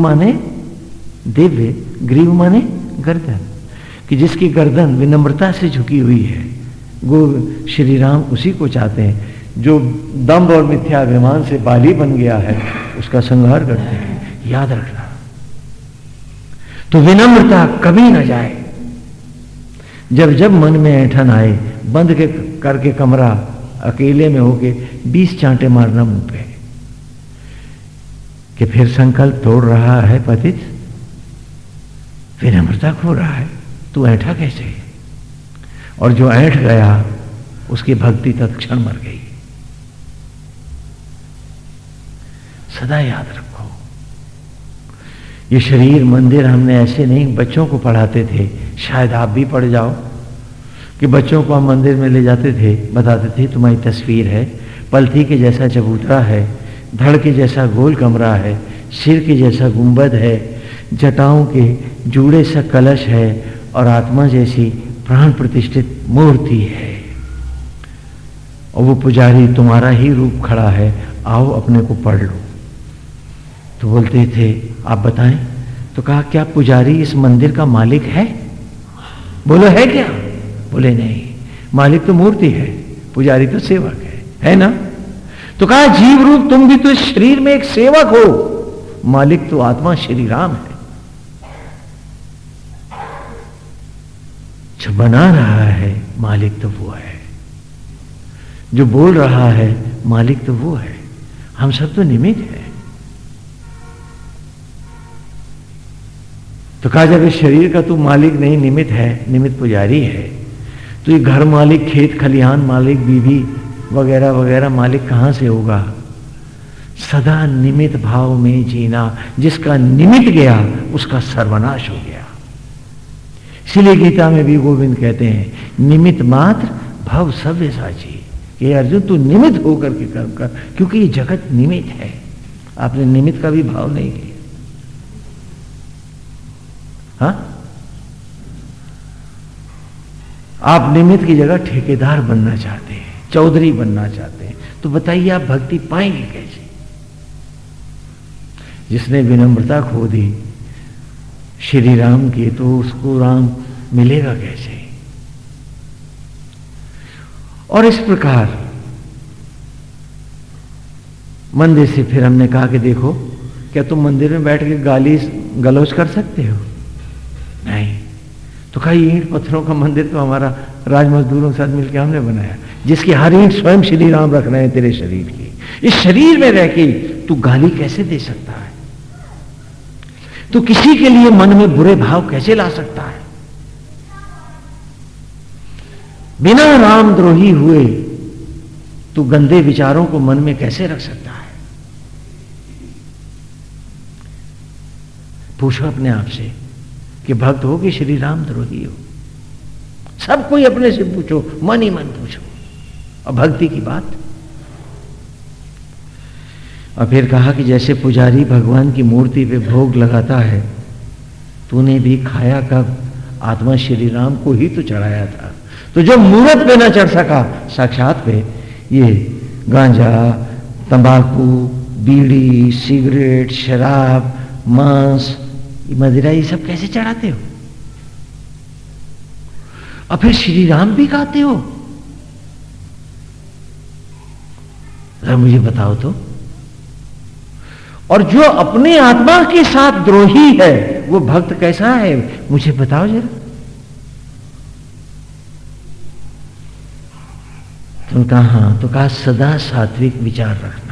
दिव्य ग्रीव माने गर्दन, कि जिसकी गर्दन विनम्रता से झुकी हुई है। गो श्री राम उसी को चाहते हैं, जो दम्भ और मिथ्याभिमान से बाली बन गया है, उसका संहार करते हैं। याद रखना। तो विनम्रता कभी ना जाए। जब जब मन में ऐठन आए, बंद के करके कमरा अकेले में होके बीस चांटे मारना मुँह पे, कि फिर संकल्प तोड़ रहा है पतित। विनम्रता खो रहा है। तू ऐठा कैसे? और जो ऐठ गया, उसकी भक्ति तत्क्षण मर गई। सदा याद रखो। ये शरीर, मंदिर हमने ऐसे नहीं, बच्चों को पढ़ाते थे। शायद आप भी पढ़ जाओ। कि बच्चों को हम मंदिर में ले जाते थे, बताते थे, तुम्हारी तस्वीर है। पलथी के जैसा चबूतरा है, धड़ के जैसा गोल कमरा है, सिर के जैसा गुंबद है जटाओं के जूड़े सा कलश है और आत्मा जैसी प्राण प्रतिष्ठित मूर्ति है। और वो पुजारी तुम्हारा ही रूप खड़ा है, आओ अपने को पढ़ लो। तो बोलते थे, आप बताएँ तो कहा, क्या पुजारी इस मंदिर का मालिक है? बोलो, है क्या? बोले, नहीं, मालिक तो मूर्ति है, पुजारी तो सेवक है है ना? तो कहा, जीव रूप तुम भी तो इस शरीर में एक सेवक हो, मालिक तो आत्मा श्री राम है। जो बना रहा है, मालिक तो वो है। जो बोल रहा है, मालिक तो वो है। हम सब तो निमित है। तो कहा जब इस शरीर का तू मालिक नहीं निमित है निमित पुजारी है तो ये घर मालिक, खेत खलिहान मालिक, बीवी वगैरह वगैरह मालिक कहाँ से होगा? सदा निमित भाव में जीना, जिसका निमित गया, उसका सर्वनाश हो गया। इसलिए गीता में भी गोविंद कहते हैं निमित मात्र भव सभ्य साची। ये अर्जुन, तू निमित होकर के कर्म कर, क्योंकि ये जगत निमित है। आपने निमित का भी भाव नहीं किया। हा? आप निमित की जगह ठेकेदार बनना चाहते हैं, चौधरी बनना चाहते हैं तो बताइए आप भक्ति पाएँगे कैसे? जिसने विनम्रता खो दी श्री राम की तो उसको राम मिलेगा कैसे? और इस प्रकार मंदिर से फिर हमने कहा कि देखो, क्या तुम मंदिर में बैठ के गाली, गलौज कर सकते हो? नहीं। तो कहा, ईंट पत्थरों का मंदिर तो हमारा राज मजदूरों के साथ मिलकर हमने बनाया। जिसकी हर ईंट स्वयं श्री राम रख रहे हैं तेरे शरीर की। इस शरीर में रह के तू गाली कैसे दे सकता है? तो किसी के लिए मन में बुरे भाव कैसे ला सकता है? बिना रामद्रोही हुए तू गंदे विचारों को मन में कैसे रख सकता है? पूछो अपने आप से कि भक्त हो कि श्री राम द्रोही हो? सब कोई अपने से पूछो, मन ही मन पूछो। और भक्ति की बात और फिर कहा कि जैसे पुजारी भगवान की मूर्ति पे भोग लगाता है, तूने भी खाया कब? आत्मा श्री राम को ही तो चढ़ाया था। तो जो मूर्त पे ना चढ़ सका, साक्षात पे ये गांजा, तंबाकू, बीड़ी, सिगरेट, शराब, मांस मदिरा, ये सब कैसे चढ़ाते हो? और फिर श्री राम भी खाते हो? मुझे बताओ तो। और जो अपने आत्मा के साथ द्रोही है, वो भक्त कैसा है? मुझे बताओ जरा। तो कहा तो कहा, सदा सात्विक विचार रखना।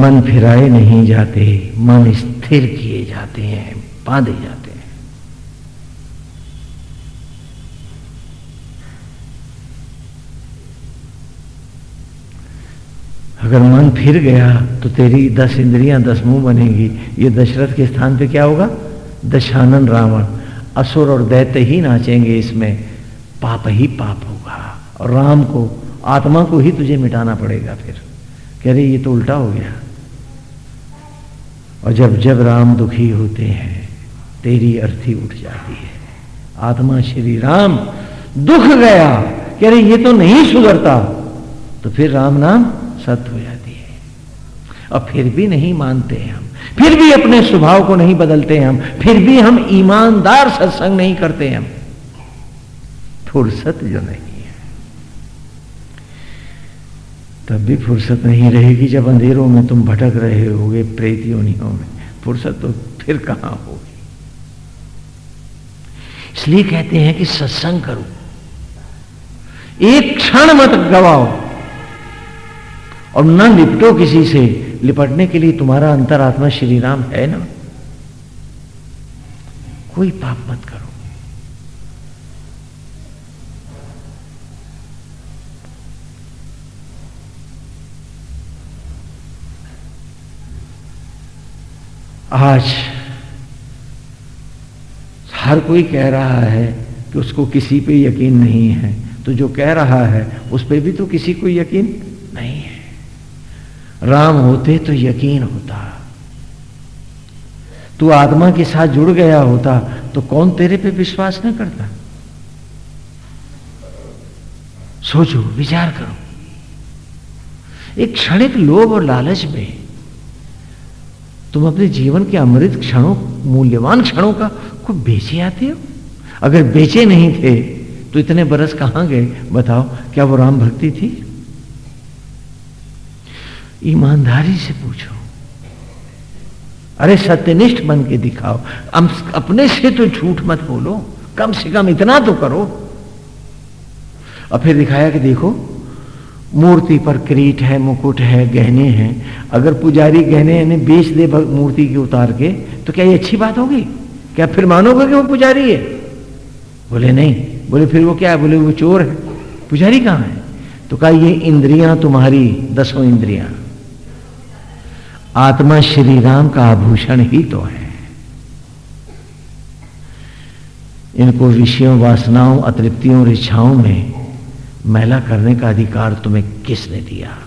मन फिराए नहीं जाते, मन स्थिर किए जाते हैं, बांधे जाते अगर मन फिर गया तो तेरी दस इंद्रियाँ, दस मुँह बनेगी। ये दशरथ के स्थान पे क्या होगा? दशानन रावण। असुर और दैत्य ही नाचेंगे इसमें। पाप ही पाप होगा। और राम को, आत्मा को ही तुझे मिटाना पड़ेगा फिर। कह रहे, ये तो उल्टा हो गया। और जब जब राम दुखी होते हैं, तेरी अर्थी उठ जाती है। आत्मा श्री राम दुख गया। कह रहे, ये तो नहीं सुधरता। तो फिर राम नाम? सत्य हो जाती है। और फिर भी नहीं मानते हैं हम। फिर भी अपने स्वभाव को नहीं बदलते हैं हम। फिर भी हम ईमानदार सत्संग नहीं करते हम। फुर्सत जो नहीं है, तब भी फुर्सत नहीं रहेगी जब अंधेरों में तुम भटक रहे होगे प्रेत योनियों में। फुर्सत तो फिर कहाँ होगी? इसलिए कहते हैं कि सत्संग करो। एक क्षण मत गवाओ। और न लिपटो किसी से। लिपटने के लिए तुम्हारा अंतरात्मा श्री राम है ना? कोई पाप मत करो। आज हर कोई कह रहा है कि उसको किसी पे यकीन नहीं है। तो जो कह रहा है, उस पर भी तो किसी को यकीन नहीं है। राम होते तो यकीन होता। तू आत्मा के साथ जुड़ गया होता तो कौन तेरे पे विश्वास न करता? सोचो, विचार करो। एक क्षणिक लोभ और लालच में तुम अपने जीवन के अमृत क्षणों, मूल्यवान क्षणों का को बेचे आते हो। अगर बेचे नहीं थे तो इतने बरस कहाँ गए? बताओ, क्या वो राम भक्ति थी? ईमानदारी से पूछो। अरे सत्यनिष्ठ बन के दिखाओ। अपने से तो झूठ मत बोलो। कम से कम इतना तो करो। और फिर दिखाया कि देखो, मूर्ति पर क्रीट है, मुकुट है, गहने हैं। अगर पुजारी गहने बेच दे मूर्ति के उतार के तो क्या ये अच्छी बात होगी? क्या फिर मानोगे कि वो पुजारी है? बोले, नहीं। बोले, फिर वो क्या है? बोले, वो चोर है। पुजारी कहाँ है? तो कहा, ये इंद्रियाँ तुम्हारी, दसों इंद्रियाँ। आत्मा श्री राम का आभूषण ही तो है। इनको विषयों, वासनाओं, अतृप्तियों और इच्छाओं में मैला करने का अधिकार तुम्हें किसने दिया?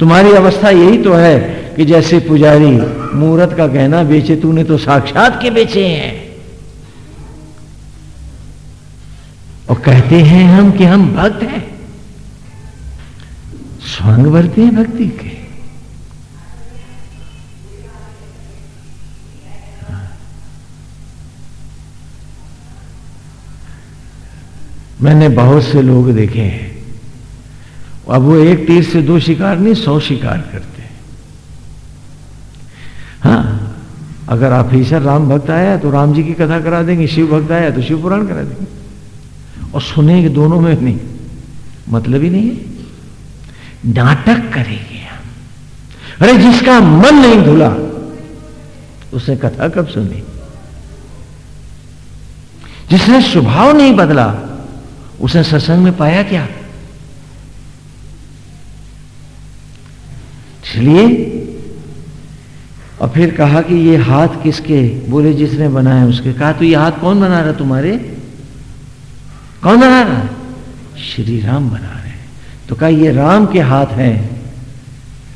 तुम्हारी अवस्था यही तो है कि जैसे पुजारी मूर्त का गहना बेचे, तूने तो साक्षात के बेचे हैं। और कहते हैं हम कि हम भक्त हैं। स्वांग भरते हैं भक्ति के। मैंने बहुत से लोग देखे हैं। अब वो एक तीर से दो शिकार नहीं, सौ शिकार करते हैं। अगर ऑफिसर राम भक्त आया तो राम जी की कथा करा देंगे, शिव भक्त आया तो शिव पुराण करा देंगे। और सुनेंगे दोनों में नहीं मतलब ही नहीं है। नाटक करेंगे हम। अरे जिसका मन नहीं धुला, उसने कथा कब सुनी? जिसने स्वभाव नहीं बदला उसने सत्संग में पाया क्या? इसलिए, और फिर कहा कि ये हाथ किसके? बोले, जिसने बनाया उसके। कहा तो ये हाथ कौन बना रहा तुम्हारे? कौन बना रहा श्री राम बना रहे तो कहा, ये राम के हाथ हैं।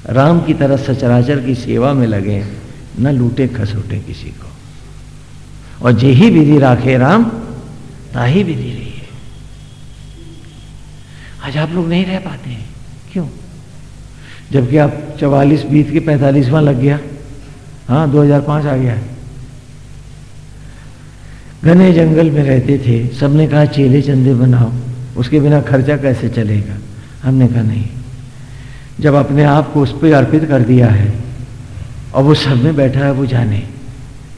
राम की तरह सचराचर की सेवा में लगे न लूटे, खसोटे किसी को। और जे ही विधि राखे राम ताही विधि आज आप लोग नहीं रह पाते हैं। क्यों? जबकि आप चवालीस बीत के पैंतालीसवां लग गया। हाँ 2005 आ गया घने जंगल में रहते थे। सबने कहा, चेले चंदे बनाओ। उसके बिना खर्चा कैसे चलेगा? हमने कहा, नहीं। जब अपने आप को उस पर अर्पित कर दिया है, और वो सब में बैठा है, वो जाने।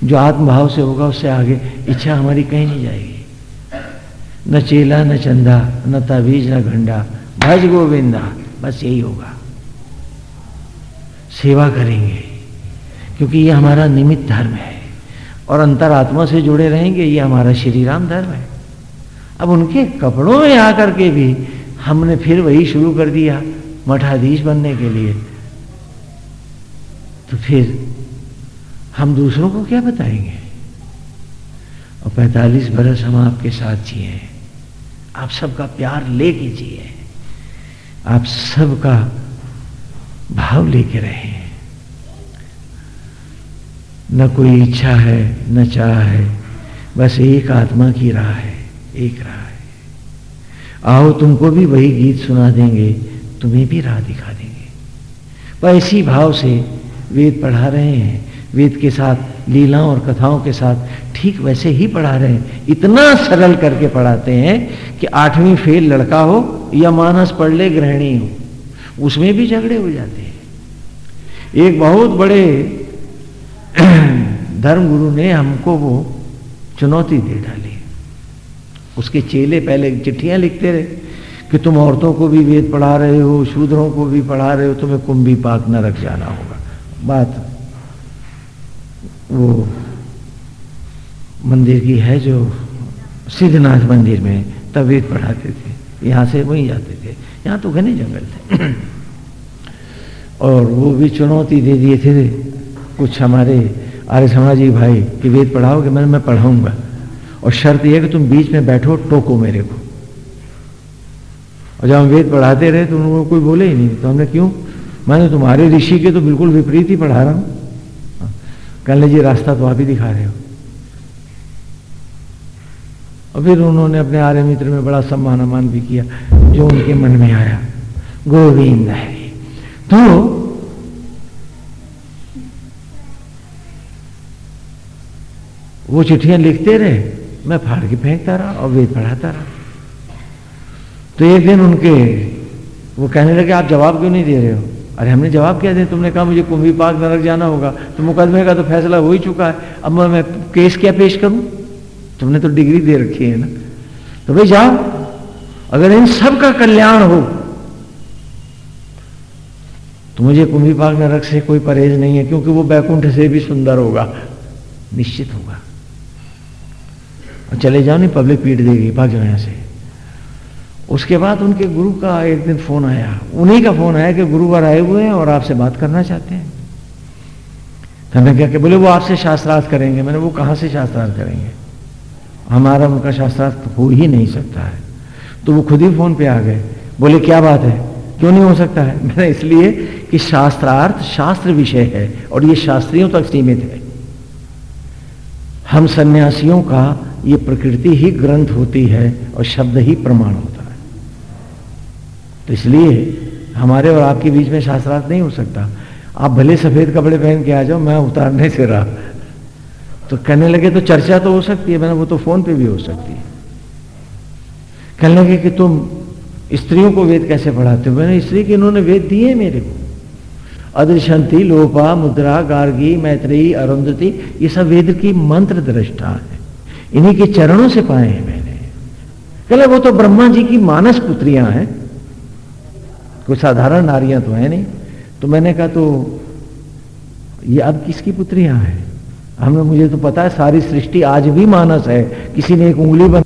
जो आत्मभाव से होगा, उससे आगे इच्छा हमारी कहीं नहीं जाएगी। न चेला, न चंदा, न तबीज न घंडा। भज गोविंदा, बस यही होगा। सेवा करेंगे, क्योंकि ये हमारा निमित्त धर्म है, और अंतरात्मा से जुड़े रहेंगे, ये हमारा श्री राम धर्म है। अब उनके कपड़ों में आकर के भी हमने फिर वही शुरू कर दिया, मठाधीश बनने के लिए। तो फिर हम दूसरों को क्या बताएँगे? और 45 बरस हम आपके साथ जिए हैं। आप सबका प्यार ले कीजिए। आप सबका भाव लेके रहे। न कोई इच्छा है, न चाह है, बस एक आत्मा की राह है, एक राह है। आओ, तुमको भी वही गीत सुना देंगे, तुम्हें भी राह दिखा देंगे। पर इसी भाव से वेद पढ़ा रहे हैं। वेद के साथ लीलाओं और कथाओं के साथ ठीक वैसे ही पढ़ा रहे हैं। इतना सरल करके पढ़ाते हैं कि आठवीं फेल लड़का हो या मानस पढ़ ले गृहिणी हो, उसमें भी झगड़े हो जाते हैं। एक बहुत बड़े *clears throat* धर्मगुरु ने हमको वो चुनौती दे डाली। उसके चेले पहले चिट्ठियाँ लिखते रहे कि तुम औरतों को भी वेद पढ़ा रहे हो, शूद्रों को भी पढ़ा रहे हो, तुम्हें कुंभी पाक न रख जाना होगा। बात वो मंदिर की है जो सिद्धनाथ मंदिर में तबीयत पढ़ाते थे। यहाँ से वहीं जाते थे। यहाँ तो घने जंगल थे। और वो भी चुनौती दे दिए थे कुछ हमारे आर्य समाजी भाई कि वेद पढ़ाओगे मैंने मैं पढ़ाऊँगा। और शर्त यह कि तुम बीच में बैठो, टोको मेरे को। और जब हम वेद पढ़ाते रहे तो उनको कोई बोले ही नहीं। तो हमने, क्यों? मैंने तुम्हारे ऋषि के तो बिल्कुल विपरीत ही पढ़ा रहा हूँ। कल जी रास्ता तो आप ही दिखा रहे हो। और फिर उन्होंने अपने आर्य मित्र में बड़ा सम्मान अमान भी किया, जो उनके मन में आया, गोविंद हरि तो वो चिट्ठियाँ लिखते रहे, मैं फाड़ के फेंकता रहा और वेद पढ़ाता रहा। तो एक दिन उनके, वो कहने लगे, आप जवाब क्यों नहीं दे रहे हो? अरे हमने जवाब क्या दिया तुमने कहा मुझे कुंभी पाक नरक जाना होगा। तो मुकदमे का तो फैसला हो ही चुका है। अब मैं केस क्या पेश करूँ? तुमने तो डिग्री दे रखी है ना? तो भाई जाओ, अगर इन सब का कल्याण हो तो मुझे कुंभी पाक नरक से कोई परहेज नहीं है, क्योंकि वो बैकुंठ से भी सुंदर होगा। निश्चित होगा। और चले जाओ, नहीं पब्लिक पीट देगी जाओ यहाँ से। उसके बाद उनके गुरु का एक दिन फ़ोन आया। उन्हीं का फ़ोन आया कि गुरुवार आए हुए हैं और आपसे बात करना चाहते हैं। तो क्या कि बोले, वो आपसे शास्त्रार्थ करेंगे। मैंने वो कहाँ से शास्त्रार्थ करेंगे? हमारा उनका शास्त्रार्थ हो ही नहीं सकता है। तो वो खुद ही फ़ोन पे आ गए। बोले, क्या बात है? क्यों नहीं हो सकता है? *laughs* मैंने इसलिए कि शास्त्रार्थ शास्त्र विषय है और ये शास्त्रियों तक सीमित है। हम सन्यासियों का ये प्रकृति ही ग्रंथ होती है और शब्द ही प्रमाण होता है। तो इसलिए हमारे और आपके बीच में शास्त्रार्थ नहीं हो सकता। आप भले सफ़ेद कपड़े पहन के आ जाओ, मैं उतारने से रहा। तो कहने लगे तो चर्चा तो हो सकती है, मैंने वो तो फ़ोन पे भी हो सकती है। कहने लगे कि, तुम स्त्रियों को वेद कैसे पढ़ाते हो? मैंने, स्त्री के इन्होंने वेद दिए मेरे को। अदृशंति, लोपा, मुद्रा, गार्गी मैत्रेयी अरुंधति, ये सब वेद की मंत्र दृष्टा है। इन्हीं के चरणों से पाए हैं मैंने। कहले वो तो ब्रह्मा जी की मानस पुत्रियाँ हैं। कोई साधारण नारियाँ तो है नहीं। तो मैंने कहा तो ये अब किसकी पुत्रियाँ हैं? हमें मुझे तो पता है, सारी सृष्टि आज भी मानस है। किसी ने एक उंगली बना